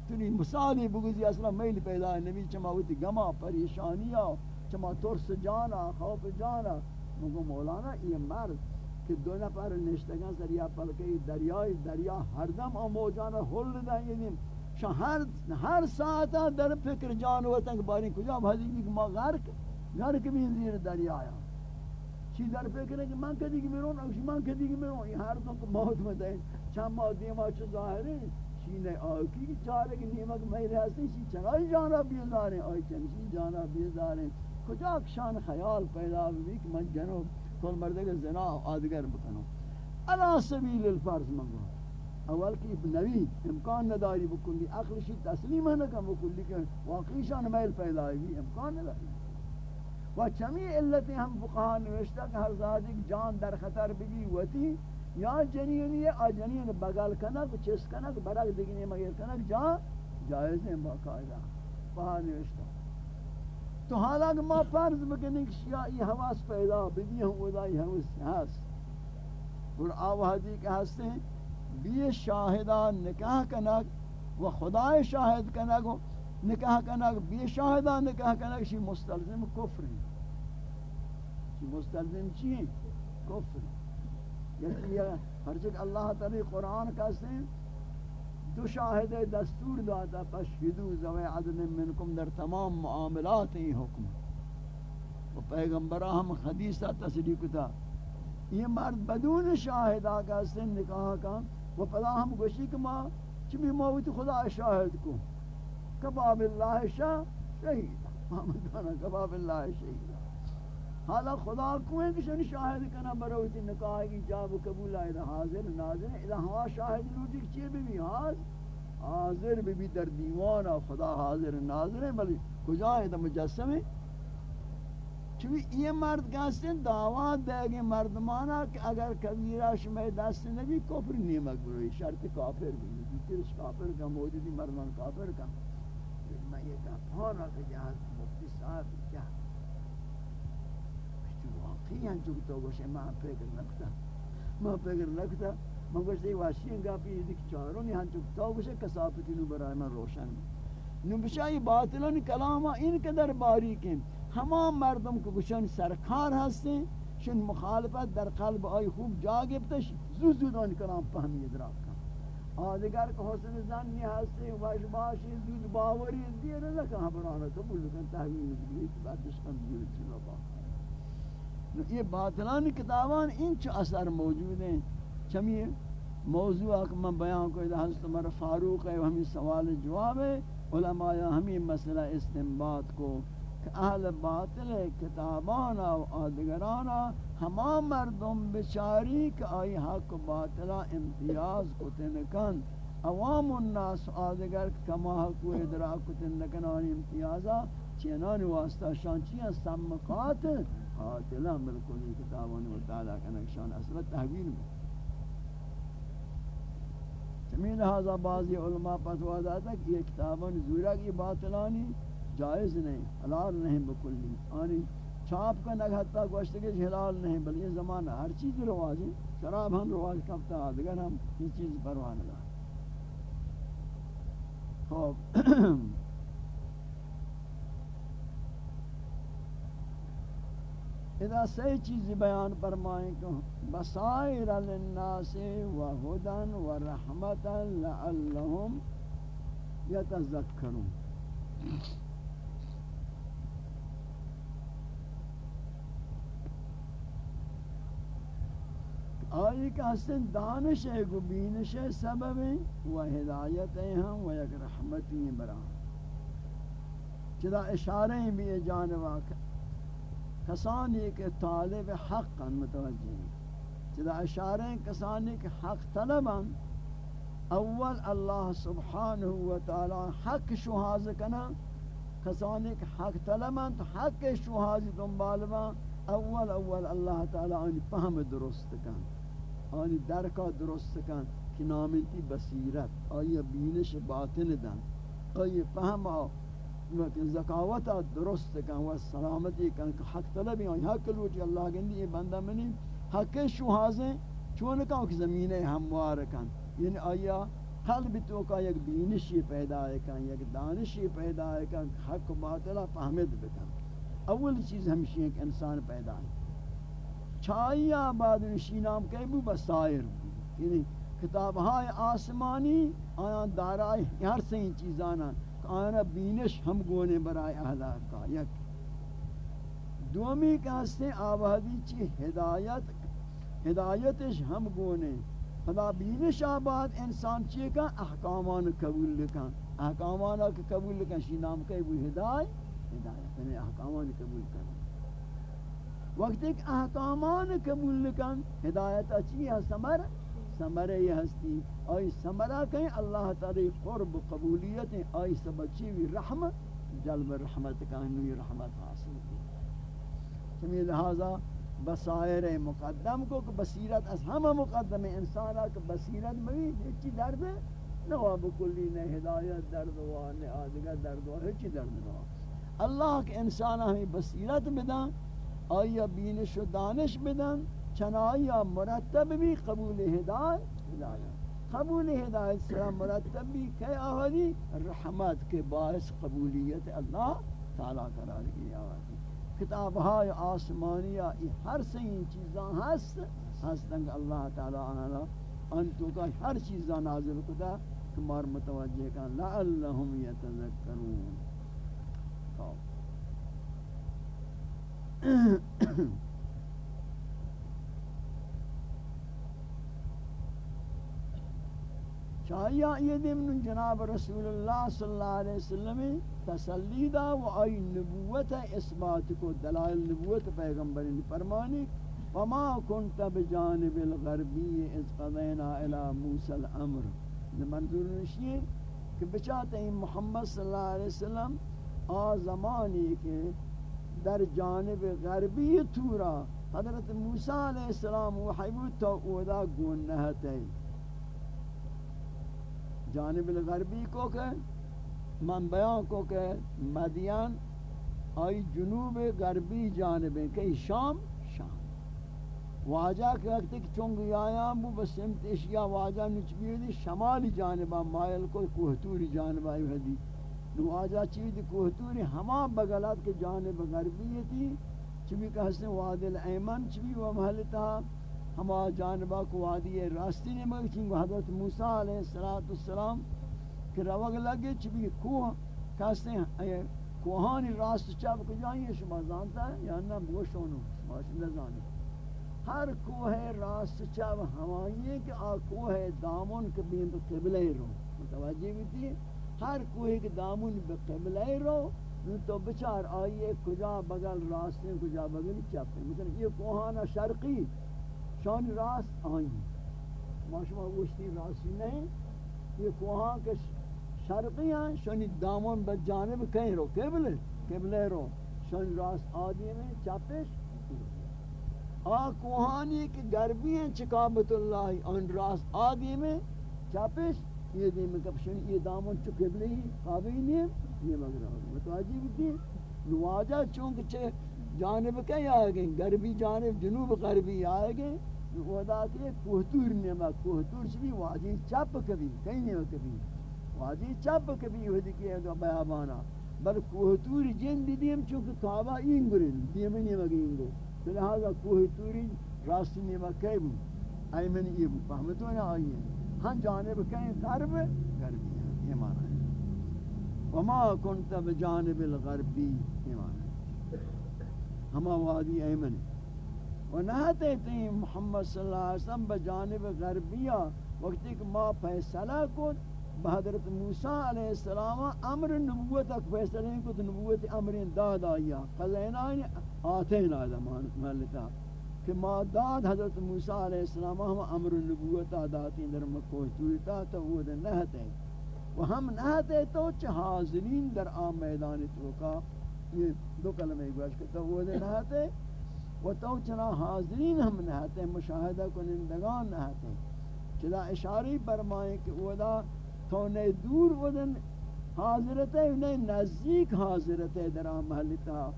تنی مثالی بگوزی اصلا میل پیدا ہے نبی چما گما پریشانیاں چما ترس جانا خوف جانا. مگو مولانا یہ مرد کہ دو نفر نشتگان دریا پلکی دریای دریا ہر دم آموجانا حل یعنی شان ہر ہر ساعتا در فکر جان ہوتا کہ باری کجا بھازی کہ ما غرق غرق بھی زیر دریا آیا چی در فکر ہے کہ من کدی کی میرون اوشی من کدی کی میرون یہ ہر دم کو موت میں دیں چند ماہ دیما چو ظاہر ہے چی نے آکی چارے کہ نیمک میں رہستے چی چنائی جانا بیزاریں آئی چنشی جانا بیزاریں کجا شان خیال پیدا بھی کہ من جنو کل مردے کے زنا آدگر بکنو علا سبیل الفرض منگو اول کی نبی امکان نداری بکلی عقل شی تسلیم ہے نکم بکلی کہ واقعی شان میل پیدا بھی امکان نداری. و چمی علتی ہم فقہا نوشتا کہ ہر ذات ایک جان در خطر بھی وتی، یا جنینی ہے آ جنین بغل کنک، چس کنک برک دگنی مگر کنک جان جائز ہے باقاعدہ فقہا نوشتا تو حالا ما فرض بکنی کہ شیعی حواس پیدا بھی ہوں ادائی حواس ہست. اور آوہدی کے ہستے ہیں بی شاہدان نکاح کنک و خدای شاہد کنک نکاح کنک، بی شاہدان نکاح کنک شی مستلزم کفر ہیں شی مستلزم چی ہیں کفر یعنی یہ ہر چک اللہ تعالی قرآن کہتے ہیں دو شاہد دستور داتا پشہدو زوی عدن منکم در تمام معاملات ہی حکم۔ و پیغمبرہ ہم حدیثہ تصدیق تا یہ مرد بدون شاہد آگا سن نکاح کا و پدا ہم گوشی کہ ماں چمی موت خدا شاہد کو۔ کباب اللہ شاہ شہید۔ محمد کبا باللہ شہید۔ حالا خدا کو ہے کہ شن شاہد کنا بروتی نکاح کی جاب و قبول آئے حاضر، ناظر الہ ہوا شاہد لوٹی چیئے بھی بھی حاضر۔ حاضر بھی بھی در دیوان، خدا حاضر، ناظر ہے۔ بلی کجا ہے تو مجسم ہے؟ چونکہ یہ مرد کہتے ہیں دعوات دے گے مردمانا کہ اگر کبیرہ شمع دست نبی، کفر نہیں مقبول شرط کافر بھی تیرش کافر کا موجودی مردمان کافر کا۔ میں یہ کہا پانا کہ جہاں مفتی صاحب، کیا؟ واقعی ہیں جو تو گوشے ماں فکر نکتا ماں فکر نکتا ماں گوشے واشین گا پی یہ دیکھ چاروں نے ہاں جو تو گوشے ہاں کسافتی ہاں ہاں نو برائے میں روشن۔ نو بشائی باطلان کلاما ان قدر باریک ہیں ہمان مردم کو گوشن سرکار ہستے شن مخالفت در قلب آئی خوب جاگبتش زود زود ان کلام فهمی ادراک کن. آدگر کو حسن زنی ہستے وش باشی، زود باوری دیر لکا برانا قبول کن تحویل دیت بعدش کن دیو چلو با؟ یہ باطلان کتابان انچ اثر موجود ہیں چمی موضوع کہ من بیان کو حضرت عمر فاروق ہے ہمیں سوال جواب ہے علماء ہمیں مسئلہ استنباط کو. اہل باطل کتابانا و آدگرانا ہما مردم بچاری کہ آئی حق و باطلا امتیاز کو تنکن عوام الناس آدگر کما حق و ادراک کو تنکن امتیازا چینان واسطہ شان چیئن سمقات آتلا ملکلی کتابان و تعالیٰ کنکشان اصلا تحویل میں۔ چمین لہذا بعضی علماء پتوا داتا کہ یہ کتابان زورا کی باطلانی جائز نہیں، حلال نہیں بکلی۔ آنی چھاپ کا نگ حتی گوشت کے حلال نہیں بل یہ زمانہ ہر چیز رواج ہے۔ شراب ہم رواج کبتا آدھگر ہم یہ چیز پروانے لگا خوب اذا سی چیز بیان فرمائیں کہ بصائر للناس و ہدن و رحمتا لعلہم یتذکرون۔ آئی کہ حسن دانش ہے گو بینش ہے، سبب ہیں و ہدایت ہیں ہم و یک رحمتی ہیں برا۔ چدا اشارے ہیں بھی جانبا کسانی کے طالب حق متوجہ ہیں۔ چدا اشارے ہیں، کسانی کے حق طلبا اول اللہ سبحانہ و تعالی حق شہاز کنا۔ کسانی کے حق طلبا تو حق شہاز دنبالبا اول اول اللہ تعالی ان فهم درست کن۔ آنی درکا درست کن کہ نامنتی بصیرت، آیا بینش باطن دن، آیا فهم زکاوتا درست کن و سلامتی کن کہ حق طلبی آئی حق لوٹی اللہ گندی یہ بندہ منی حق شوہازیں چون کن کہ زمین ہموار کن. یعنی آیا قلب تو کا یک بینشی پیدا کن، یک دانشی پیدا کن حق و باطلہ فهمد بکن. اول چیز ہمشی ایک انسان پیدا ہے. چاہیے بعد نشینام کہیں بو بسائر بو یعنی کتاب ہائے آسمانی آیا دارائی ہر سے ہی چیزانا آیا بینش ہم گونے برائے اہلا کا یک دومی کہستے آبادی چی ہدایت، ہدایتش ہم گونے۔ خدا بینش آباد انسان چیئے کا احکامان قبول لکن احکامان قبول لکن شینام کہیں بو ہدایت ہدایت یعنی احکامان قبول کرنا۔ وقت ایک احکامان قبول کن ہدایت اچھی ہے سمر سمر یہ ہستی۔ آئی سمرہ کہیں اللہ تعالی قرب قبولیت آئی سبچی وی رحمت جلب رحمت کا انوی رحمت حاصل کی۔ چمی لہذا بصائر مقدم کو کہ بصیرت از ہم مقدم انسانا کہ بصیرت میں ہیچی درد ہے نواب کلی نے ہدایت درد ہوا نے آدھگا درد ہوا ہیچی درد ہوا اللہ کے انسان ہمیں بصیرت بدن آیا بینش و دانش بدن چن آیا مرتب بھی قبول ہدایت ہدایت۔ قبول ہدایت سرا مرتب بھی کہ آہدی رحمت کے باعث قبولیت اللہ تعالیٰ قرار کی آہدی کتاب های آسمانیہ ہر سے این چیزاں ہست ہستن اللہ تعالی عنہ ان تو کا ہر چیزاں نازل کتا، تمہار متوجہ کا، لعلہم یتذکرون۔ آیا یہ دم جناب رسول اللہ صلی اللہ علیہ وسلم تسلی دا و آئی نبوت اثبات کو دلائل نبوت پیغمبر فرمانی وما كنت بجانب الغربی اذ قضینا الى موسى الامر. منظور نشیے کہ بچاتے ہیں محمد صلی اللہ علیہ وسلم آ زمانی کے در جانب غربی تورا، حضرت موسیٰ علیہ السلام وحی بود تو اودا گون نہتے جانب الغربی کو کہ من کو کہ، مدین، آئی جنوب غربی جانب ہیں کہ شام شام. واجہ کہ وقت کہ چونگی آیا بو بسمت اشیاء واجہ نچبی دی شمالی جانبا مائل کو کوہتوری جانبا آئی حدی نو آجا چیز کوہتوری ہما بغلات کے جانب غربی تھی چبی کہ حسن واد الایمن چبی و محلتا ہما جانبا کو وادی راستی نے مگر چنگو حضرت موسیٰ علیہ السلام کہ روگ لگے چبی کوہ کہستے ہیں کوہانی راست چاپ کو جائیں شما زانتا ہے؟ یا نہ بوشونو شما شما زانی ہر کوہ راست چاپ ہمائی ہے کہ آ کوہ دامن کے بین قبلہ رو۔ متوجہ بھی تھی؟ ہر کوہ کے دامن بے قبلہ رو تو بچار آئیے، کجا بغل راستے کجا بغل چاپے مثلا یہ کوہانا شرقی، شان راست آئیں۔ ما شما گوشتی راستی نہیں، یہ کوہاں کے شرقی ہیں شانی دامن بجانب کہیں رو قبل قبلے رو شان راست آدی میں چاپش آ کوہانی کی گربی ہیں، چکابت اللہ ان راست آدی میں چاپش یہ دی میں کب یہ دامن چو قبلے ہی نہیں یہ مگر آگے۔ متواجی بھی نواجہ چونکہ چھے جانب کہیں آئے گئے، غربی جانب، جنوب غربی آئے گئے ودا کہ کوہتور نما کوہتور بھی واجی چپ کبھی، کہیں نہیں کبھی۔ واجی چپ کبھی ودی کہ دو بیابانا۔ بل کوہتور جن دیدیم چونکہ کعبہ این گرین دیم نہیں مگین گو۔ لہذا کوہتوری راست نما کہیں بو ایمن یہ بو فهمتو نہ آئیے ہن جانب کہیں غرب غربی یہ معنی ہے وما كنت بجانب الغربی یہ معنی ہے ہما وادی ایمن و نہتے تھیں محمد صلی اللہ علیہ وسلم بجانب غربیہ وقتی کہ ما فیصلہ کو بحضرت موسیٰ علیہ السلام امر نبوت اک فیصلہ کو نبوت امر داد آیا قضینان آتین آدھا مالتا کہ ما داد حضرت موسیٰ علیہ السلام، ہم امر نبوت آداتی در مکوہ تویتا تو وہ در نہتے۔ و ہم نہتے تو چھ حاضرین در آم میدان توکا یہ دو کلمہ گوش کہ تو وہ در نہتے۔ و تو چنا حاضرین ہم نہتے، مشاہدہ کنندگان نہتے۔ چلا اشاری فرمائیں کہ ودا تو نے دور ودن حاضرت ہے انہیں نزدیک حاضرت ہے در عام محلتا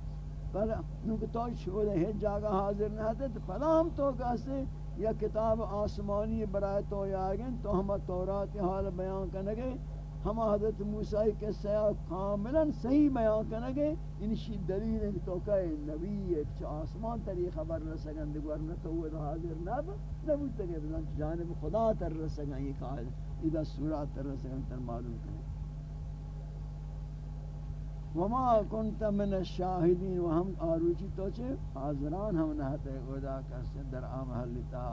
پر نوکہ تو شہود ہے جاگہ حاضر نہتے تو پلا ہم تو کہتے یا کتاب آسمانی برائے تو یا گئن تو ہم تورات حال بیان کرنگے ہم حضرت موسیٰ کے سیاہ کاملا صحیح بیان کرنگے انشی دلیل ہے کہ تو کہ نبی ہے، کہ آسمان تری خبر رسگن دیگر نہ تو حاضر نہ نبوت تک جانب خدا تر رسگن، یہ کہا اذا سورات تر رسگن تر معلوم کریں وما كنت من الشاهدين وهم آروچی تو چھے حاضران ہم نہتے خدا کا در عام حلتا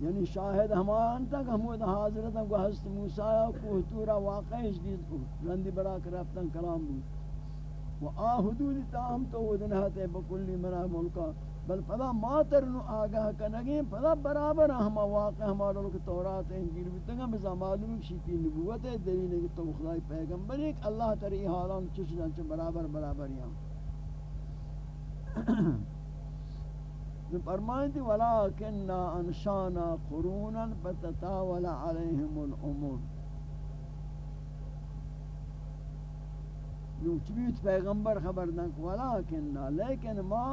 یعنی شاہد ہمان تک ہمود حاضرت ہم کو حضرت موسیٰ کو حتورا واقع جدید کو، رندی برا کر رفتن کلام بود و آ حدود تاہم تو ودن ہاتے بکلی منا ملکا۔ بل پدا ماتر نو آگاہ کنگیں پدا برابر ہما واقع ہمارا لوگ تورات، انجیل بیتنگا بزا معلوم شیطی نبوت ہے، دلیل ہے کہ تو خدای پیغمبر ایک اللہ تری حالان چشدن چھ برابر برابر یہاں <coughs> فرمائیں تھی ولیکننا انشانا قرونا فتتاول علیہم الامور۔ نو چبیت پیغمبر خبر دنک ولیکننا، لیکن ما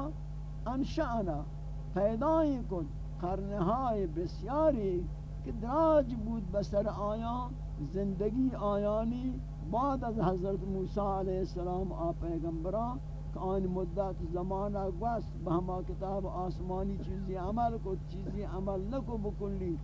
انشانا پیدای کن قرنهای بسیاری کہ دراج بود بسر آیان، زندگی آیانی بعد از حضرت موسیٰ علیہ السلام آ پیغمبران کہ آن مدت زمانہ گوست بہما کتاب آسمانی چیزی عمل کو چیزی عمل نکو بکلی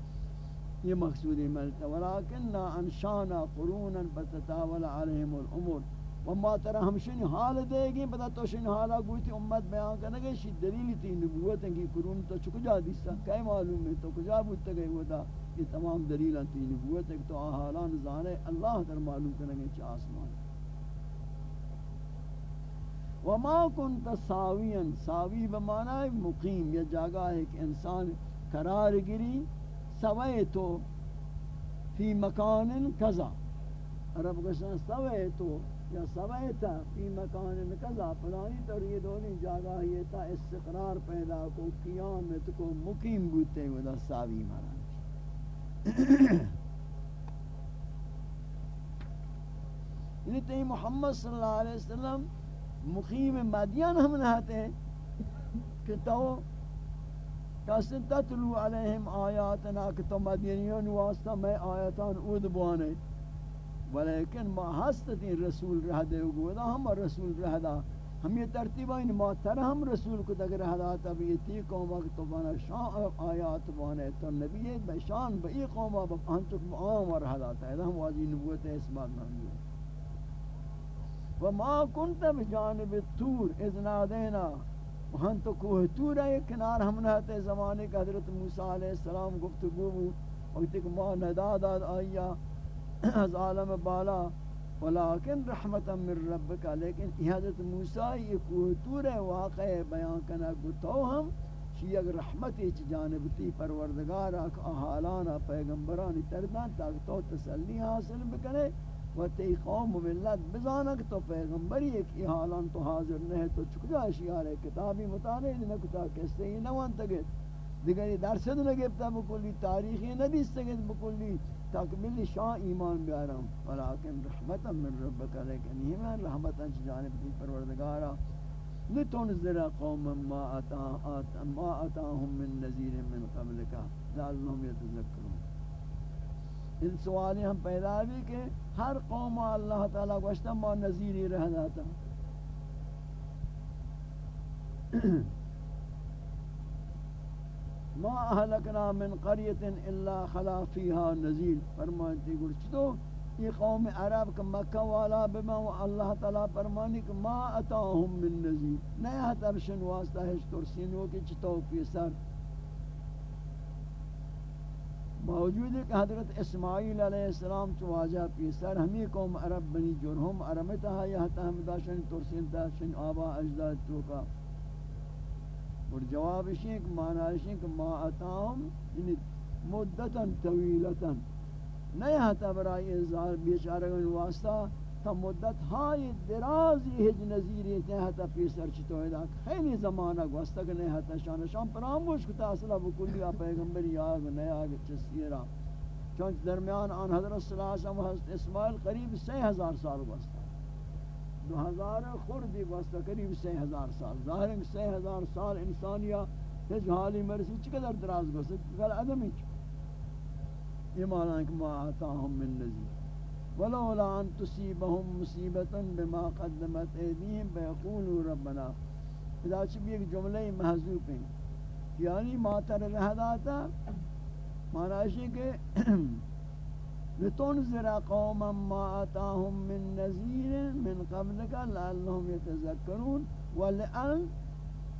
یہ مقصود ملتا ولیکننا انشانا قرونا بتتاول علیہم الامور. و ما ترى ہمشن حال دے گی، پتہ تو شن حالا گوتی امت بیان کرنے گے شی دلیل تھی نبوت ہیں کہ قرون تو چک جا دیسا؟ کئی معلوم ہے تو کجا بودتا گئی ہوتا؟ یہ تمام دلیل تھی نبوت ہے تو حالان زانے اللہ تر معلوم کرنے گے چا آسمان وما كنت ساویا، ساوی بمعنی مقیم یا جگہ ہے کہ انسان قرار گری سوئے تو فی مکان کذا۔ عرب گشن سوئے تو یا سویتا فی مکان کذا فلانی طور یہ دونی جاگہ یہ تا استقرار پیدا کو، قیامت کو مقیم بوتے ہیں ودا ساوی مانا <coughs> یعنی تھی محمد صلی اللہ علیہ وسلم مقیم مدین ہم نہتے ہیں، کہ تو کسن تتلو علیہم آیاتنا، کہ تو مدینیوں واسطہ میں آیاتان اود بوانے۔ ولیکن ما ہستتی رسول رہ دے گو دا ہم رسول رہ دا ہم یہ ترتیبہ ان ما تر ہم رسول کو دگ رہ دا تب یہ تی قوم وقت بنا شان، آیات بانے تو نبی بے شان بے قوم وقت ہم تک عام رہ دا تا ہم واجی نبوت اس بات نہ وما كنت بجانب الطور اذ نادینا. ہم تو کوہ تور ہے کنار ہم نہ تے زمانے کا حضرت موسی علیہ السلام گفتگو وقت کہ ما ندا داد آیا <coughs> از عالم بالا، ولیکن رحمتا من ربک. لیکن حضرت موسی، یہ کوہتور واقع بیان کنا گتو ہم، چی اگر رحمت چ جانب تی پروردگار اک حالانا پیغمبران تردان تاک تو تسلی حاصل بکنے و تی قوم و ملت بزانک، تو پیغمبری ایک حالان تو حاضر نہیں تو چکجا اشیار کتابی مطالعہ نہ کتا کسے ہی نہ وانتا دیگر درسد نہ گفتا بکلی، تاریخی نہ دیستگت بکلی، تکمیل شاہ ایمان بیارم. ولیکن رحمتا من ربک، لیکن یہ رحمتا چھ جانب دی پروردگارا. لتنذر قوم ما اتا ما اتاهم من نذیر من قبلک. لعلهم يتذكرون ان سوالی ہم پیدا بھی کہ ہر قوم اللہ تعالی گوشتا ما نذیری رہ جاتا <clears throat> ما اهلكنا من قريه الا خلا فيها نذير فرماتے گرچ تو یہ قوم عرب کہ مکہ والا بما اللہ تعالی فرمانی کہ ما اتاهم من نذیر نیا ترشن واسطہ ہے ترسینو کی چتو پیسر موجود ہے کہ حضرت اسماعیل علیہ السلام چو واجہ پیسر ہمیں قوم عرب بنی جرہم عرمتہ یا تحمدہ شن ترسین تا شن آبا اجداد تو کا. اور جواب اسی کہ معنی اسی کہ ما اتاہم یعنی مدتا، طویلتا. نہیں ہتا برای ازار بیچارگان واسطہ تا مدت ہائی درازی ہج نظیری نہیں ہتا پیسر چطور دا خیلی زمانہ گوستا کہ نہیں ہتا شان شان پراموش کتا اصلا بکلی پیغمبری آگ نہیں آگ چسیرا چونچ درمیان آن حضرت صلی اللہ علیہ وسلم حضرت اسماعیل قریب سی ہزار سال گوستا. دو ہزار خوردی واسطہ قریب سی ہزار سال۔ ظاہر ہے سی ہزار سال انسانیہ ہج حالی مرسی چقدر دراز گوستا گل ادمی چ یہ معنی کہ ما آتاہم من نزیر ولولا ان تصیبہم مصیبتا بما قدمت ایدیہم بیقولوا ربنا۔ اذا چھ ایک جملہ محذوب ہیں۔ یعنی ما تر رہداتا، معنی ہے کہ لتنذر قوما ما آتاهم من نذير من قبلك لعلهم يتذكرون ولأن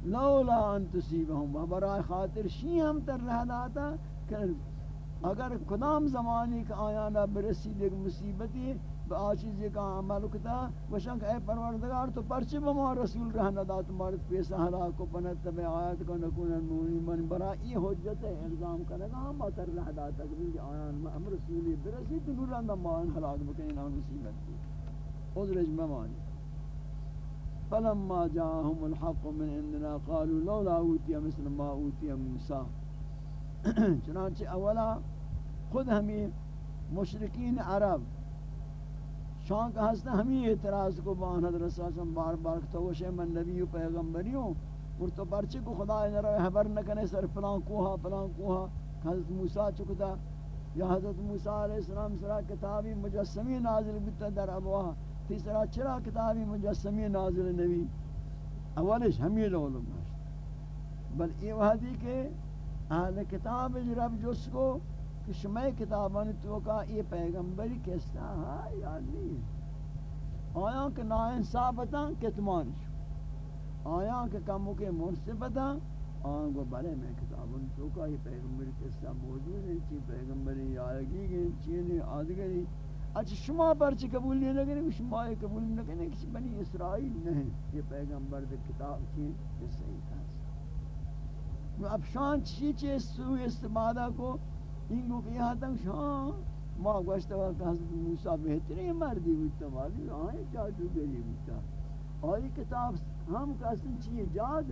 لولا ان تصيبهم وبرائے خاطر شی ہم تر رہ داتا کہ اگر کدام زمانی کا آیا نہ برسی ایک مصیبتی با چیز کا عمل کتا وشنک اے پروردگار تو پرچے بما رسول رہنا دا تمہارے پیسہ ہلا کو پنت تب آیات کو نکون المؤمنین من برا یہ حجت ہے الزام کرے گا ہم اتر رہ دا تک آیان ہم رسولی برسی تو نور اندہ مان ہلاک بکنی نام مصیبت کی عذرج بمانی. فلما جاءهم الحق من عندنا قالوا لولا اوتي مثل ما اوتي موسى <clears throat> چنانچہ اولا خود ہمیں مشرکین عرب شان کا ہستا ہمیں اعتراض کو بان حضرت صلی اللہ علیہ وسلم بار بار تو وہ من نبی و پیغمبری ہوں اور تو پرچے کو خدا نہ رہے خبر نہ کرے سر فلان کوہا فلان کوہا، حضرت موسی چکتا، یا حضرت موسی علیہ السلام سرا کتابی مجسمی نازل بیتا در ابوا تیسرا چرا کتابی مجسمی نازل نبی۔ اولش ہمیں لولم علوم بل یہ وحدی کہ اہل کتاب رب جس کو کہ شما کتابان تو کا یہ پیغمبری کستا ہاں، ہے یا نہیں آیا کہ نا انصافتا کتمان شو؟ آیا کہ کمو کے منصفتا آن کو بلے میں کتابن تو کا یہ پیغمبر قصہ موجود ہے؟ چی پیغمبری آیگی گئی چینی آدگری اچھا شما پرچی قبول نہیں لگنے شما یہ قبول نہیں لگنے کسی بنی اسرائیل نہیں، یہ پیغمبر دے کتاب چین یہ صحیح تھا اب شان چی چی سوی استفادہ کو ان کو کہ یہاں تک شان ما گوشتا ہوا کہ حضرت موسیٰ بہترین مردی بودتا والی آئیں جادو گری بودتا. اور یہ کتاب ہم کہتے ہیں چیئے جاد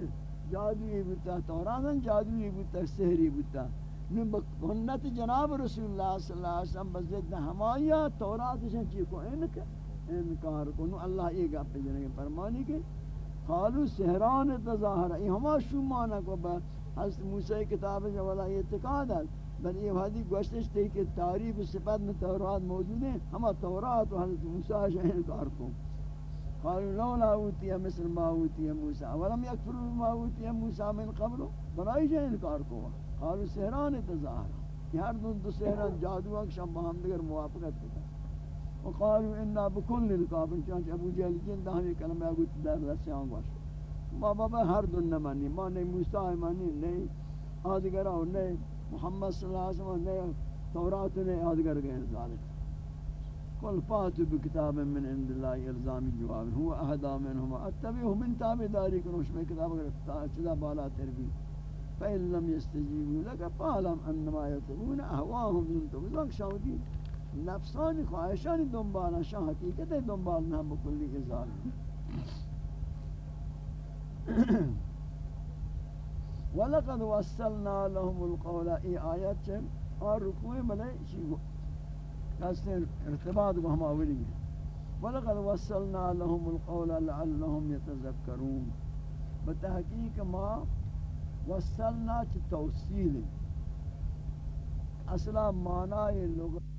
جادوی بودتا تورانن جادوی بودتا سہری بودتا. بکنت جناب رسول اللہ صلی اللہ علیہ وسلم بزد ہمایا تورات شن چی کو انک انکار کو اللہ یہ گپ جنے فرمانی کہ قالو سحران تظاہر یہ ہما شو مانا کو حضرت موسی کتاب جو والا اعتقاد ہے بل یہ وادی گوشتش تھی کہ تعریف صفات میں تورات موجود ہیں ہما تورات و حضرت موسی جو انکار کو قالوا لولا اوتی مثل ما اوتی موسی. ولم يكفروا ما اوتی موسی من قبل بنائی جو انکار کو قالوا سحران تظاہر کہ ہر دو دو سحران جادو اک شام ہم دیگر موافقت دیتا وقالوا انا بكل الكافر. چانچہ ابو جہل جن دا ہمیں کلمہ گوت در رسیان گوش ما بابا ہر دن نہ مانی ما نہیں موسی مانی نہیں آدگرہ نہیں محمد صلی اللہ علیہ وسلم نے تورات نے یادگر گئے ذالک قل فاتوا بكتاب من عند الله الزام جواب هو اهدى منهما اتبعه من تابعداری کرو اس میں کتاب اگر چدا بالا تربی فإن لم يستجيبوا لك فاعلم انما يتبعون اهواهم انتم ذاك شاودی نفسانی خواہشانی دنبالا شاہ حقیقت دنبال، نہ بکلی ظالم ولقد وصلنا لهم القول. ای آیت چه؟ اور رکوع بلے چی کسی ارتباط کو ہم آوری گئے ولقد وصلنا لهم القول لعلهم يتذكرون بتحقیق ما وصلنا چی توصیل اصلا معنی لغت